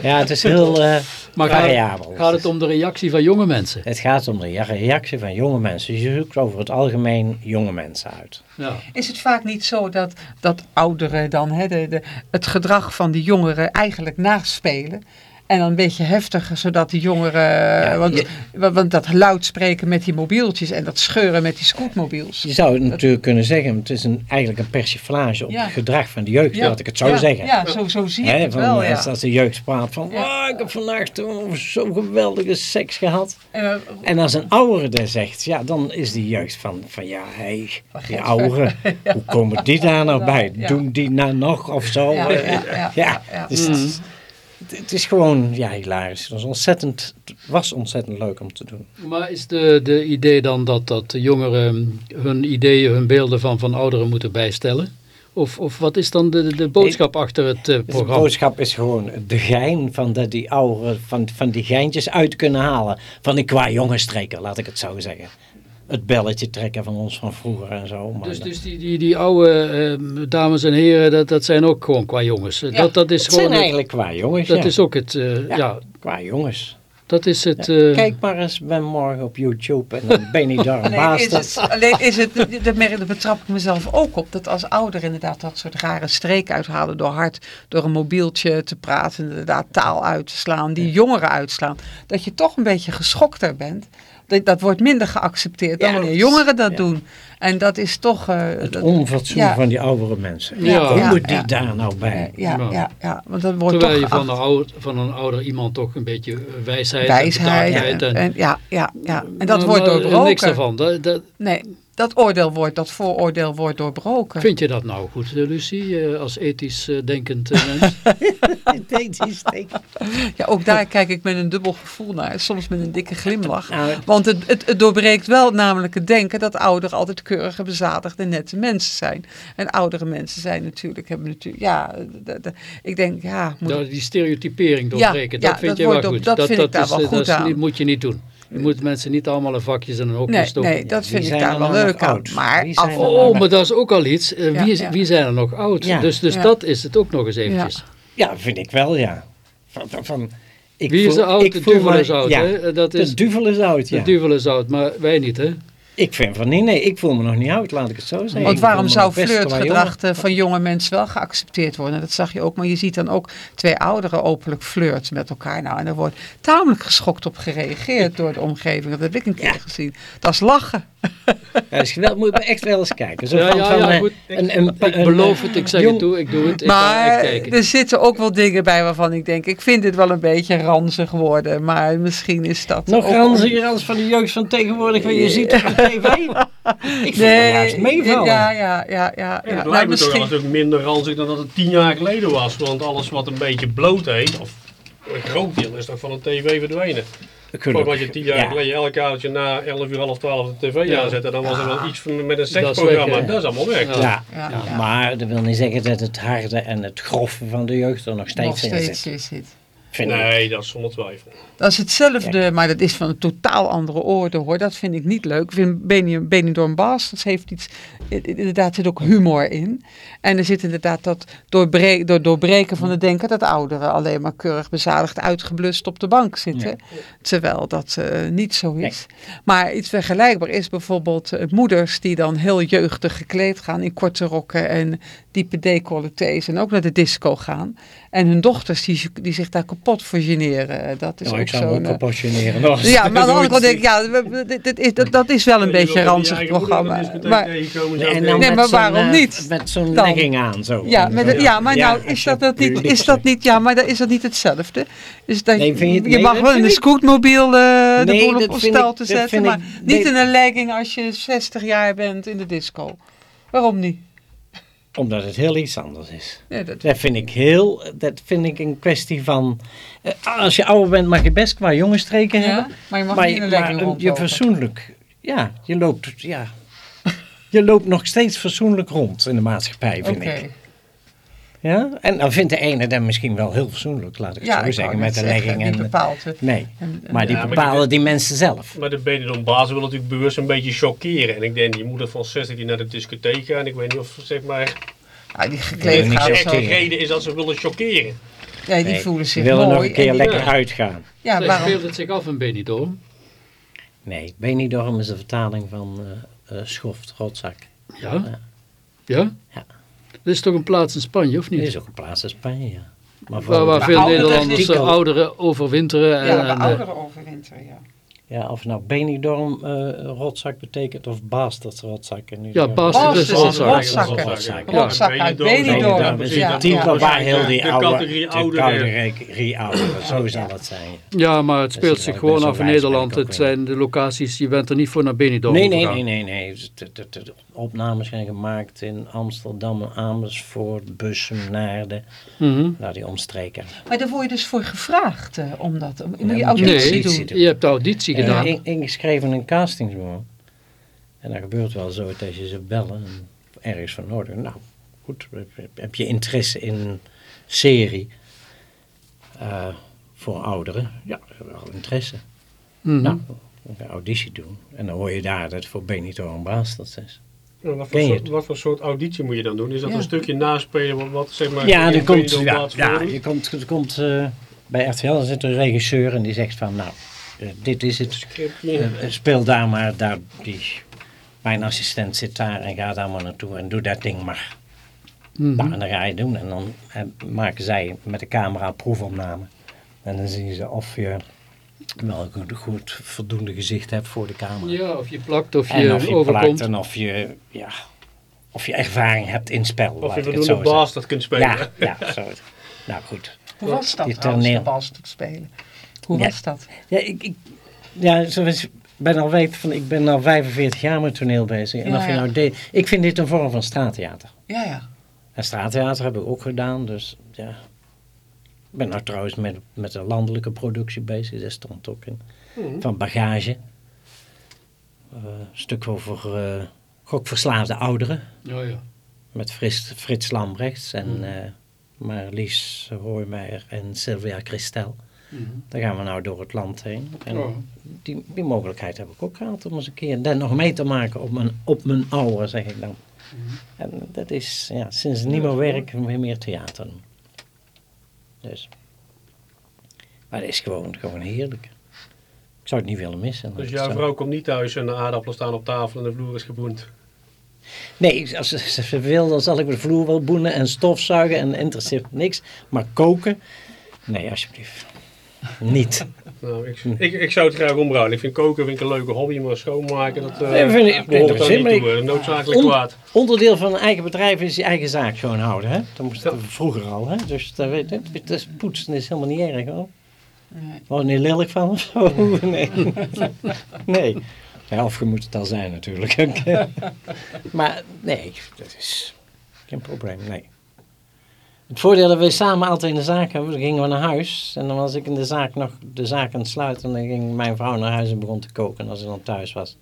Ja, het is heel eh, Maar gaat, variabel. gaat het om de reactie van jonge mensen? Het gaat om de ja- reactie van jonge mensen. Je zoekt over het algemeen jonge mensen uit. Ja. Is het vaak niet zo dat, dat ouderen dan hè, de, de, het gedrag van die jongeren eigenlijk naspelen? En dan een beetje heftiger, zodat die jongeren... want, je- wa- want dat luid spreken met die mobieltjes en dat scheuren met die scootmobiels. Je zou het natuurlijk kunnen zeggen, het is een, eigenlijk een persiflage op Ja. het gedrag van de jeugd, Ja. laat ik het zo ja, zeggen. Ja, zo, zo zie ik Hè, het van, wel, ja. als, als de jeugd praat van. "Oh, ik heb vandaag toen zo'n geweldige seks gehad. En, eh, En als een oudere dat zegt, ja, dan is die jeugd van, van ja, hé, die Vergeet ouderen, hoe komen die daar nou bij? Doen die nou nog of zo? Ja, Eh, ja, ja, dus dat is- Het, is gewoon, ja, hilarisch. Het was ontzettend, het was ontzettend leuk om te doen. Maar is de, de idee dan dat, dat jongeren hun ideeën, hun beelden van, van ouderen moeten bijstellen? Of, of wat is dan de, de boodschap achter het eh, Dus de programma? boodschap is gewoon de gein van dat die ouderen van, van die geintjes uit kunnen halen. Van die qua jongenstreker, laat ik het zo zeggen. Het belletje trekken van ons van vroeger en zo. Maar Dus, dus die, die, die oude eh, dames en heren, dat, dat zijn ook gewoon qua jongens. dat, dat is het gewoon zijn het- eigenlijk qua jongens, dat ja. is ook het, eh, ja. Ja. Qua jongens. dat is het... Ja. eh, Kijk maar eens, ben morgen op YouTube en dan ben je daar een baas. is het, alleen is het, dat merk- betrap ik mezelf ook op, dat als ouder inderdaad dat soort rare streken uithalen door hard, door een mobieltje te praten, inderdaad taal uit te slaan, die jongeren uitslaan, dat je toch een beetje geschokter bent. Dat, dat wordt minder geaccepteerd dan Ja, wanneer jongeren dat ja. doen. En dat is toch... eh, Het dat- onfatsoen ja. van die oudere mensen. Ja. Hoe moet die ja. daar nou bij? ja, Ja. ja, ja, want dat wordt terwijl toch je van ouder, van een ouder iemand toch een beetje eh, wijsheid, en wijsheid. bedaardheid En, en, ja, ja, ja. En dat Maar- wordt doorbroken. Niks daarvan. Dat, dat, Nee, dat oordeel wordt, dat vooroordeel wordt doorbroken. vind je dat nou goed, eh, Lucie, eh, als ethisch eh, denkend mens? Die steek. Ja, ook daar kijk ik met een dubbel gevoel naar. Soms met een dikke glimlach. Want het, het, het doorbreekt wel namelijk het denken dat ouderen altijd keurige, bezadigde, nette mensen zijn. En oudere mensen zijn natuurlijk, hebben natuurlijk, ja, de- de- ik denk, ja, moet Nou, die stereotypering doorbreken, ja, dat vind dat je wel goed. dat vind ik daar is, wel goed dat aan. niet- moet je niet doen. Je moet mensen niet allemaal in vakjes en een hokje Nee, stoppen. nee, dat wie vind ik zijn daar wel leuk aan. oud? Maar af, Oh, maar dat is ook al iets. Eh, Ja, wie, ja. wie zijn er nog oud? Ja. Dus, dus Ja. dat is het ook nog eens eventjes. Ja, vind ik wel, ja. Van, van, van- ik Wie is voel- er oud? ik De duvel is oud. Ja, Hè? Dat is, de duvel is oud, ja. de duvel is oud, maar wij niet. Hè? Ik vind van nee, nee, ik voel me nog niet oud, laat ik het zo zeggen. Want waarom zou flirtgedrag van jonge mensen wel geaccepteerd worden? Dat zag je ook, maar je ziet dan ook twee ouderen openlijk flirten met elkaar. Nou, en er wordt tamelijk geschokt op gereageerd door de omgeving. Dat heb ik een keer Ja. gezien. Dat is lachen. Ja, dus je wel, moet je echt wel eens kijken. Zo Ja, van, ja, van, ja, eh, goed. een, een, Ik een- beloof het, ik zeg jong- het toe, ik doe het. Ik Maar er zitten ook wel dingen bij waarvan ik denk, ik vind dit wel een beetje ranzig worden. Maar misschien is dat Nog ranziger als van de jeugd van tegenwoordig, wat je ziet Ik vind het Nee, juist meevallen. ja, ja, ja, ja. Het Nou, lijkt me toch misschien... natuurlijk minder ranzig dan dat het tien jaar geleden was. Want alles wat een beetje bloot heet, of een groot deel, is toch van de tv verdwenen. Voor wat je tien jaar Ja. geleden elke avondje na 11 uur, half 12 de tv Ja. aanzette, dan was er wel iets van, met een Dat seksprogramma. hè? Dat is allemaal weg. Ja. Ja, Ja, ja, ja. maar dat wil niet zeggen dat het harde en het grove van de jeugd er nog steeds, nog in steeds zit. is zit. Vind ik. Nee, dat is zonder twijfel. Dat is hetzelfde, maar dat is van een totaal andere orde hoor. Dat vind ik niet leuk. Ik vind Beni- Benidorm Bastards heeft iets, inderdaad zit ook humor in. En er zit inderdaad dat doorbre door doorbreken van het denken dat ouderen alleen maar keurig bezadigd uitgeblust op de bank zitten. Terwijl dat eh, niet zo is. Maar iets vergelijkbaar is bijvoorbeeld eh, moeders die dan heel jeugdig gekleed gaan in korte rokken en diepe decolletés en ook naar de disco gaan. En hun dochters die, die zich daar kapot voor generen. Dat is Nou, ook ik zou me zo'n... ook eh, proportioneren. nog. ja, maar aan de andere Nooit kant denk ik, ja, dit, dit is, dat, dat is wel een beetje een ranzig programma. Maar, En dan Nee, met maar zo'n, waarom eh, niet? Met zo'n Dan. legging aan, zo. ja, met, de- ja, maar nou, is dat, dat niet, is dat niet, ja, maar dat, is dat niet hetzelfde? Is dat, Nee, vind je het- je mag wel in ik- scootmobiel eh, de Nee, boel op stal te zetten, maar ik- niet in een legging als je 60 jaar bent in de disco. Waarom niet? Omdat het heel iets anders is. Ja, dat, Dat vind ik heel, dat vind ik een kwestie van, eh, als je ouder bent mag je best qua jongenstreken ja, hebben. maar je mag Maar, niet in een maar legging een- je ja, je loopt, ja. Je loopt nog steeds fatsoenlijk rond in de maatschappij, vind ik. Ja? En dan vindt de ene dat misschien wel heel fatsoenlijk, laat ik het Ja, zo ik zeggen, met de zeggen, legging. En, bepaald. eh, nee, en- en- maar die Ja, maar bepalen die- die mensen zelf. Maar de Benidorm baas wil natuurlijk bewust een beetje chockeren. En ik denk, die moeder van 60 die naar de discotheek gaat. En ik weet niet of zeg maar ja, die gekleed niet gaan de zo. echte reden is dat ze willen chockeren. Ja, die Nee, voelen Ze zich willen mooi. nog een keer lekker Ja. uitgaan. Ja, waarom? speelt het zich af in Benidorm. Nee, Benidorm is de vertaling van eh eh, schoft, rotzak. Ja? Ja. Ja? Dat is toch een plaats in Spanje, of Dit niet? is ook een plaats in Spanje, ja. Maar Waar, veel Nederlanders, eh, ouderen overwinteren. En, Ja, en, de eh, ouderen overwinteren, ja. Ja, of nou Benidorm eh, rotzak betekent of Bastards rotzak. En nu Ja, is rotzak. rotzakken. Rotzak. Ja. Rotzak uit Benidorm. Ja, ja. waar heel die De oude, categorie de ouderen. categorie ouderen, zo zal het zijn. Ja, maar het Dus speelt zich gewoon af in Nederland. Het zijn de locaties, je bent er niet voor naar Benidorm Nee, nee, nee, nee, nee. De, de, de, de opnames zijn gemaakt in Amsterdam, Amersfoort, Bussum, Naarden. Mhm. Nou, die omstreken. Maar daar word je dus voor gevraagd eh, om dat. Om, moet je moet je auditie Nee, doen. je hebt de auditie gedaan. in- ingeschreven in een castingsbureau. En dat gebeurt wel zo dat je ze bellen, en ergens van noorden. Nou, goed, heb- je interesse in een serie eh, voor ouderen? Ja, wel interesse. Mhm. Nou, dan ga je auditie doen. En dan hoor je daar dat het voor Benito een baas dat is. Ja, wat, Ken voor je soort, wat voor soort auditie moet je dan doen? Is dat Ja. een stukje naspelen wat, wat zeg maar... Ja, er komt, ja, je komt, komt eh, bij RTL zit een regisseur en die zegt van, nou, dit is het. Scriptje. Eh, speel daar maar, daar, die, mijn assistent zit daar en ga daar maar naartoe en doe dat ding maar. Mhm. Nou, en dan ga je doen en dan eh, maken zij met de camera proefopname. En dan zien ze of je wel een goed, goed voldoende gezicht hebt voor de camera. Ja, of je plakt of en je, of je overkomt. plakt en of je, ja, of je ervaring hebt in spel. Of je voldoende baas dat kunt spelen. Ja, ja, zo. Nou goed. Hoe was dat trouwens, de bas te spelen? Hoe Ja. was dat? Ja, ik, ik, ja zoals ik ben al weet, van, ik ben al 45 jaar met toneel bezig. En Ja, of je ja. nou de, ik vind dit een vorm van straattheater. Ja, ja. En straattheater heb ik ook gedaan, dus ja. Ik ben nou trouwens met, met een landelijke productie bezig, daar stond ook in. Mhm. Van bagage. Eh, een stuk over eh, gokverslaafde ouderen. Ja, ja. Met Frits, Frits Lambrechts en Mhm. eh Marlies Hoijmeijer en Sylvia Christel. Mhm. Daar gaan we nou door het land heen. En die, die mogelijkheid heb ik ook gehad om eens een keer dat nog mee te maken op mijn, op mijn oude, zeg ik dan. En dat is ja, sinds het niet meer werk weer meer theater doen. Dus. Maar het is gewoon, gewoon heerlijk. Ik zou het niet willen missen. Dus jouw vrouw komt niet thuis en de aardappelen staan op tafel en de vloer is geboend. Nee, als ze, ze wil, dan zal ik de vloer wel boenen en stofzuigen en interesseert niks. Maar koken, nee alsjeblieft. Niet. Nou, ik, ik, ik zou het graag omruilen. Ik vind koken vind ik een leuke hobby, maar schoonmaken, dat uh, Nee, vind ik- behoort daar niet vind toe. ik- eh, Noodzakelijk On- kwaad. Onderdeel van een eigen bedrijf is je eigen zaak schoonhouden. Hè? Dat moest vroeger al. Hè? Dus dat, weet- dat, dat is- poetsen is helemaal niet erg hoor. Nee. Er niet lelijk van of zo? Nee. nee. Ja, of je moet het al zijn natuurlijk. maar nee, dat is geen probleem. Nee. Het voordeel dat we samen altijd in de zaak hebben, dan gingen we naar huis. En dan was ik in de zaak nog de zaak aan het sluiten. En dan ging mijn vrouw naar huis en begon te koken. En als ze dan thuis was,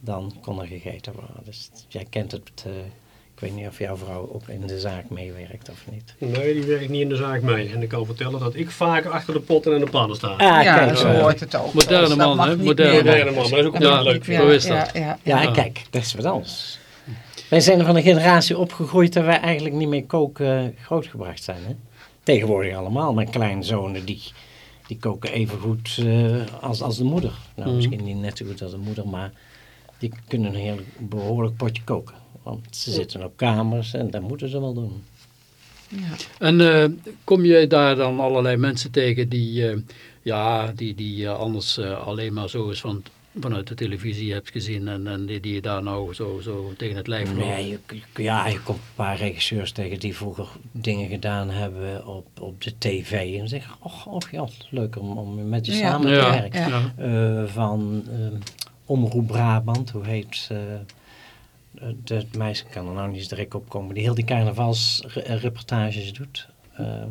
dan kon er gegeten worden. Dus jij kent het. eh, ik weet niet of jouw vrouw ook in de zaak meewerkt of niet. Nee, die werkt niet in de zaak mee. En ik kan vertellen dat ik vaak achter de potten en de pannen sta. Ah, ja, kijk, zo hoort het ook. Moderne man, hè? Moderne man. Moderne man, maar dat is ook Ja, leuk. Ja. Ja, Ja, Ja. kijk, dat is wat anders. Wij zijn van een generatie opgegroeid dat wij eigenlijk niet meer koken grootgebracht zijn. Hè? Tegenwoordig allemaal. Mijn kleinzonen die, die koken even goed eh, als, als de moeder. Nou, Mhm. misschien niet net zo goed als de moeder, maar die kunnen een heel behoorlijk potje koken. Want ze zitten op kamers en dat moeten ze wel doen. ja. En eh, kom je daar dan allerlei mensen tegen die, eh, ja, die, die eh, anders eh, alleen maar zo eens van, vanuit de televisie hebt gezien en, en die, die je daar nou zo, zo tegen het lijf lopen? Nee, je, ja, je komt een paar regisseurs tegen die vroeger dingen gedaan hebben op, op de tv. En dan zeggen, oh, oh ja, leuk om, om met je Ja. samen te Ja, werken. Ja. Eh, van ehm, Omroep Brabant, hoe heet eh de meisje kan er nou niet eens direct opkomen, die heel die carnavalsreportages doet. Eh,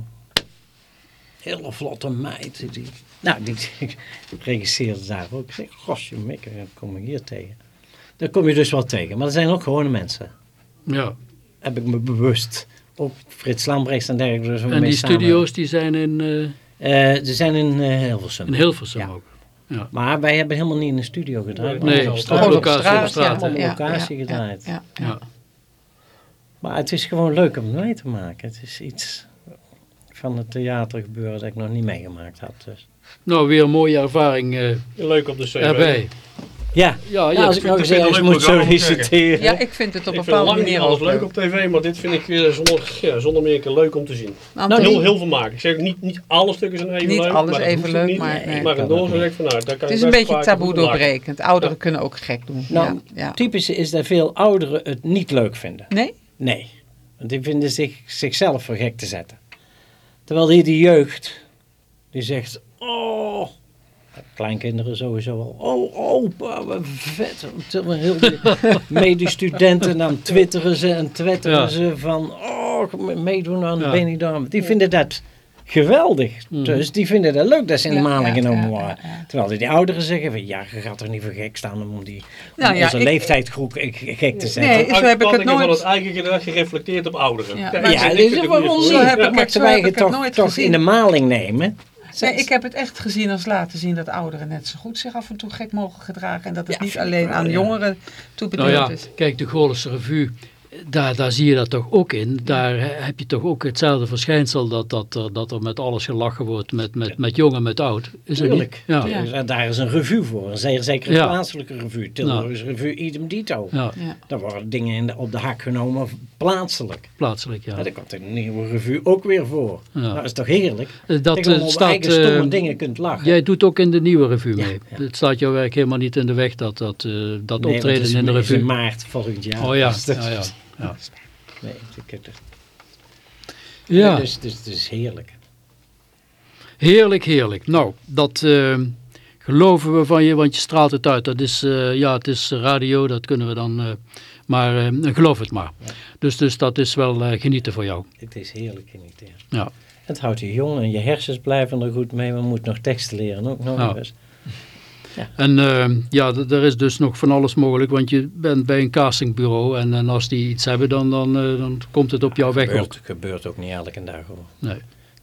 hele vlotte meid. Die- nou, die, die regisseerde daar ook. Ik zeg, gosje mikker, dat kom ik hier tegen. Daar kom je dus wel tegen, maar er zijn ook gewone mensen. ja. Heb ik me bewust. Ook Frits Lambrechts en dergelijke. Dus En die samen- studio's die zijn in, eh, Eh, ze zijn in eh, Hilversum. in Hilversum Ja. ook. Ja. Maar wij hebben helemaal niet in een studio gedraaid. Nee, Nee, op op straat. locatie op straat. Op hè. locatie gedraaid. Ja, ja, Ja. Maar het is gewoon leuk om mee te maken. Het is iets van het theater gebeuren dat ik nog niet meegemaakt had. Dus. Nou, weer een mooie ervaring eh, Leuk op de CV. erbij. Ja, Ja, ja, ja, als ik ik nou vind het eens een moet leuk ik solliciteren. Ja, ik vind het op een Ik vind bepaalde lang niet manier alles leuk leuk. op tv, maar dit vind ik eh, zonder, ja, zonder meer leuk om te zien. Nou, Nou, Heel, heel veel maken. Ik zeg niet, niet alle stukken zijn even Niet leuk. alles maar even leuk, niet. maar nee. Maar een ik van nou, daar kan het ik is een beetje taboe doorbrekend. Ouderen Ja. kunnen ook gek doen. Nou, ja, typische is dat veel ouderen het niet leuk vinden. Nee? Nee, want die vinden zich, zichzelf voor gek te zetten. Terwijl die, die jeugd, die zegt, oh, kleinkinderen sowieso al, oh, oh, pa, wat vet. Terwijl heel die medestudenten, dan twitteren ze en twitteren Ja. ze van, oh, meedoen aan de Ja. Benidorm. Die vinden dat geweldig. Mhm. Dus die vinden dat leuk dat ze in de Ja, maling genomen ja, worden. ja, ja. Terwijl die ouderen zeggen van, ja, je gaat er niet voor gek staan om die Nou om ja, onze ik- leeftijdsgroep gek te zetten. Nee, zo heb ik het Uitpattingen van nooit- het eigen gedrag gereflecteerd op ouderen. Ja, Ja, waarom goede niet? Zo heb ik het- Maar zo wij heb ik het het toch, nooit toch gezien. in de maling nemen. Nee, ik heb het echt gezien als laten zien dat ouderen net zo goed zich af en toe gek mogen gedragen. En dat het Ja, niet alleen aan jongeren toe bedoeld Nou ja, is. kijk, de Goorlense Revue, daar, daar zie je dat toch ook in. Daar he- heb je toch ook hetzelfde verschijnsel dat, dat, er, dat er met alles gelachen wordt, met, met, met jong en met oud. Is het Tuurlijk. niet? Ja. Ja. Eh, Daar is een revue voor. Een zeer zeker een Ja. plaatselijke revue. Tilburgse revue, idem dito. Ja, Ja. Daar worden dingen in de, op de hak genomen plaatselijk. plaatselijk, ja. Ja. Daar komt een nieuwe revue ook weer voor. Ja. Dat is toch heerlijk? Eh, Dat Dat je eh, op staat... eigen stomme eh, dingen kunt lachen. Jij doet ook in de nieuwe revue Ja, mee. ja. Het staat jouw werk helemaal niet in de weg, dat, dat, eh, dat Nee, optreden in de is revue. in maart volgend jaar. Oh ja, Dus ja, ja. Nee, ik er- ja. Dus, het is heerlijk. Heerlijk, heerlijk. Nou, dat eh, geloven we van je, want je straalt het uit. Dat is, eh, ja, het is radio, dat kunnen we dan, eh, maar geloof het maar. Ja. Dus, dus dat is wel genieten voor jou. Het is heerlijk genieten. Ja. Het houdt je jong en je hersens blijven er goed mee. We moeten nog teksten leren ook nog eens. En eh, ja, er is dus nog van alles mogelijk, want je bent bij een castingbureau en, en als die iets hebben, dan, dan, eh, dan komt het op jouw weg ook. gebeurt, gebeurt ook niet elke dag hoor. Nee.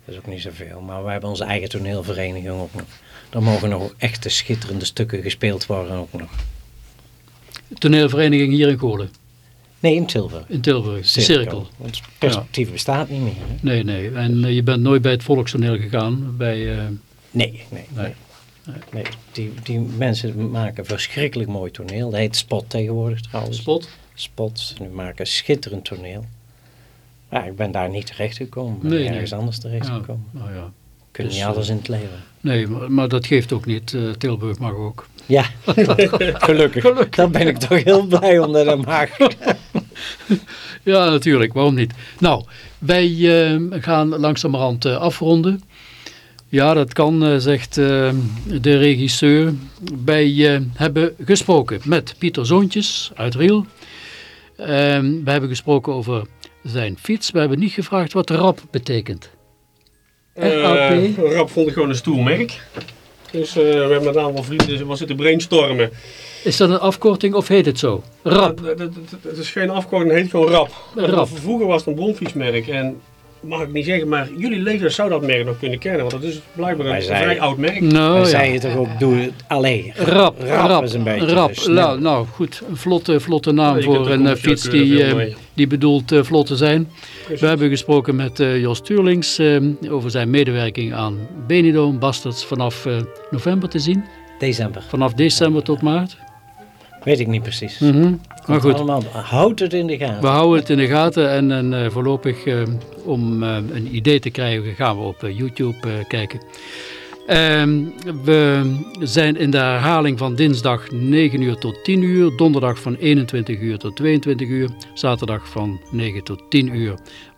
Dat is ook niet zoveel. Maar wij hebben onze eigen toneelvereniging ook nog. Daar mogen nog echte schitterende stukken gespeeld worden ook nog. Toneelvereniging hier in Goorlen, Nee, in Tilburg. in Tilburg, de Cirkel. Want perspectief bestaat niet meer. Hè? Nee, nee. En eh, je bent nooit bij het volkstoneel gegaan, bij... eh, Nee, nee, nee. Nee. Die, die mensen maken verschrikkelijk mooi toneel. Dat heet Spot tegenwoordig trouwens. Spot? Spot. Die maken schitterend toneel. Ja, ik ben daar niet terecht gekomen. Nee, nee. ergens anders terecht Ja, gekomen. nou ja. Kun je Dus, niet eh, alles in het leven. Nee, maar, maar dat geeft ook niet. Eh, Tilburg mag ook. Ja, gelukkig. Dan ben ik toch heel blij om dat mag. Ja, natuurlijk. Waarom niet? Nou, wij eh, gaan langzamerhand eh, afronden. Ja, dat kan, eh, zegt eh, de regisseur. Wij eh, hebben gesproken met Pieter Zoontjes uit Riel. Ehm, we hebben gesproken over zijn fiets. We hebben niet gevraagd wat rap betekent. RAP? Eh, rap vond ik gewoon een stoer merk. Dus eh, we hebben met een aantal vrienden was zitten brainstormen. Is dat een afkorting of heet het zo? Rap. Het is geen afkorting, het heet gewoon rap. Rap. Vroeger was het een bronfietsmerk en mag ik niet zeggen, maar jullie lezers zouden dat merk nog kunnen kennen, want het is blijkbaar Wij een vrij oud merk. Nou, Dan ja. zei je toch ook, doe het alleen. Rap, rap, is een beetje rap. snel. Nou, nou, goed, een vlotte, vlotte naam Ja, voor een eh, commercieel fiets die, mee. die bedoelt eh, vlot te zijn. Precies. We hebben gesproken met eh, Jos Tuurlings over zijn medewerking aan Benidorm Bastards vanaf eh, november te zien. December. Vanaf december tot maart. Weet ik niet precies. Mhm. Maar goed, Allemaal, houd het in de gaten. we houden het in de gaten en, en eh, voorlopig eh, om eh, een idee te krijgen gaan we op eh, YouTube kijken. Ehm, we zijn in de herhaling van dinsdag 9 uur tot 10 uur, donderdag van 21 uur tot 22 uur, zaterdag van 9 tot 10 uur.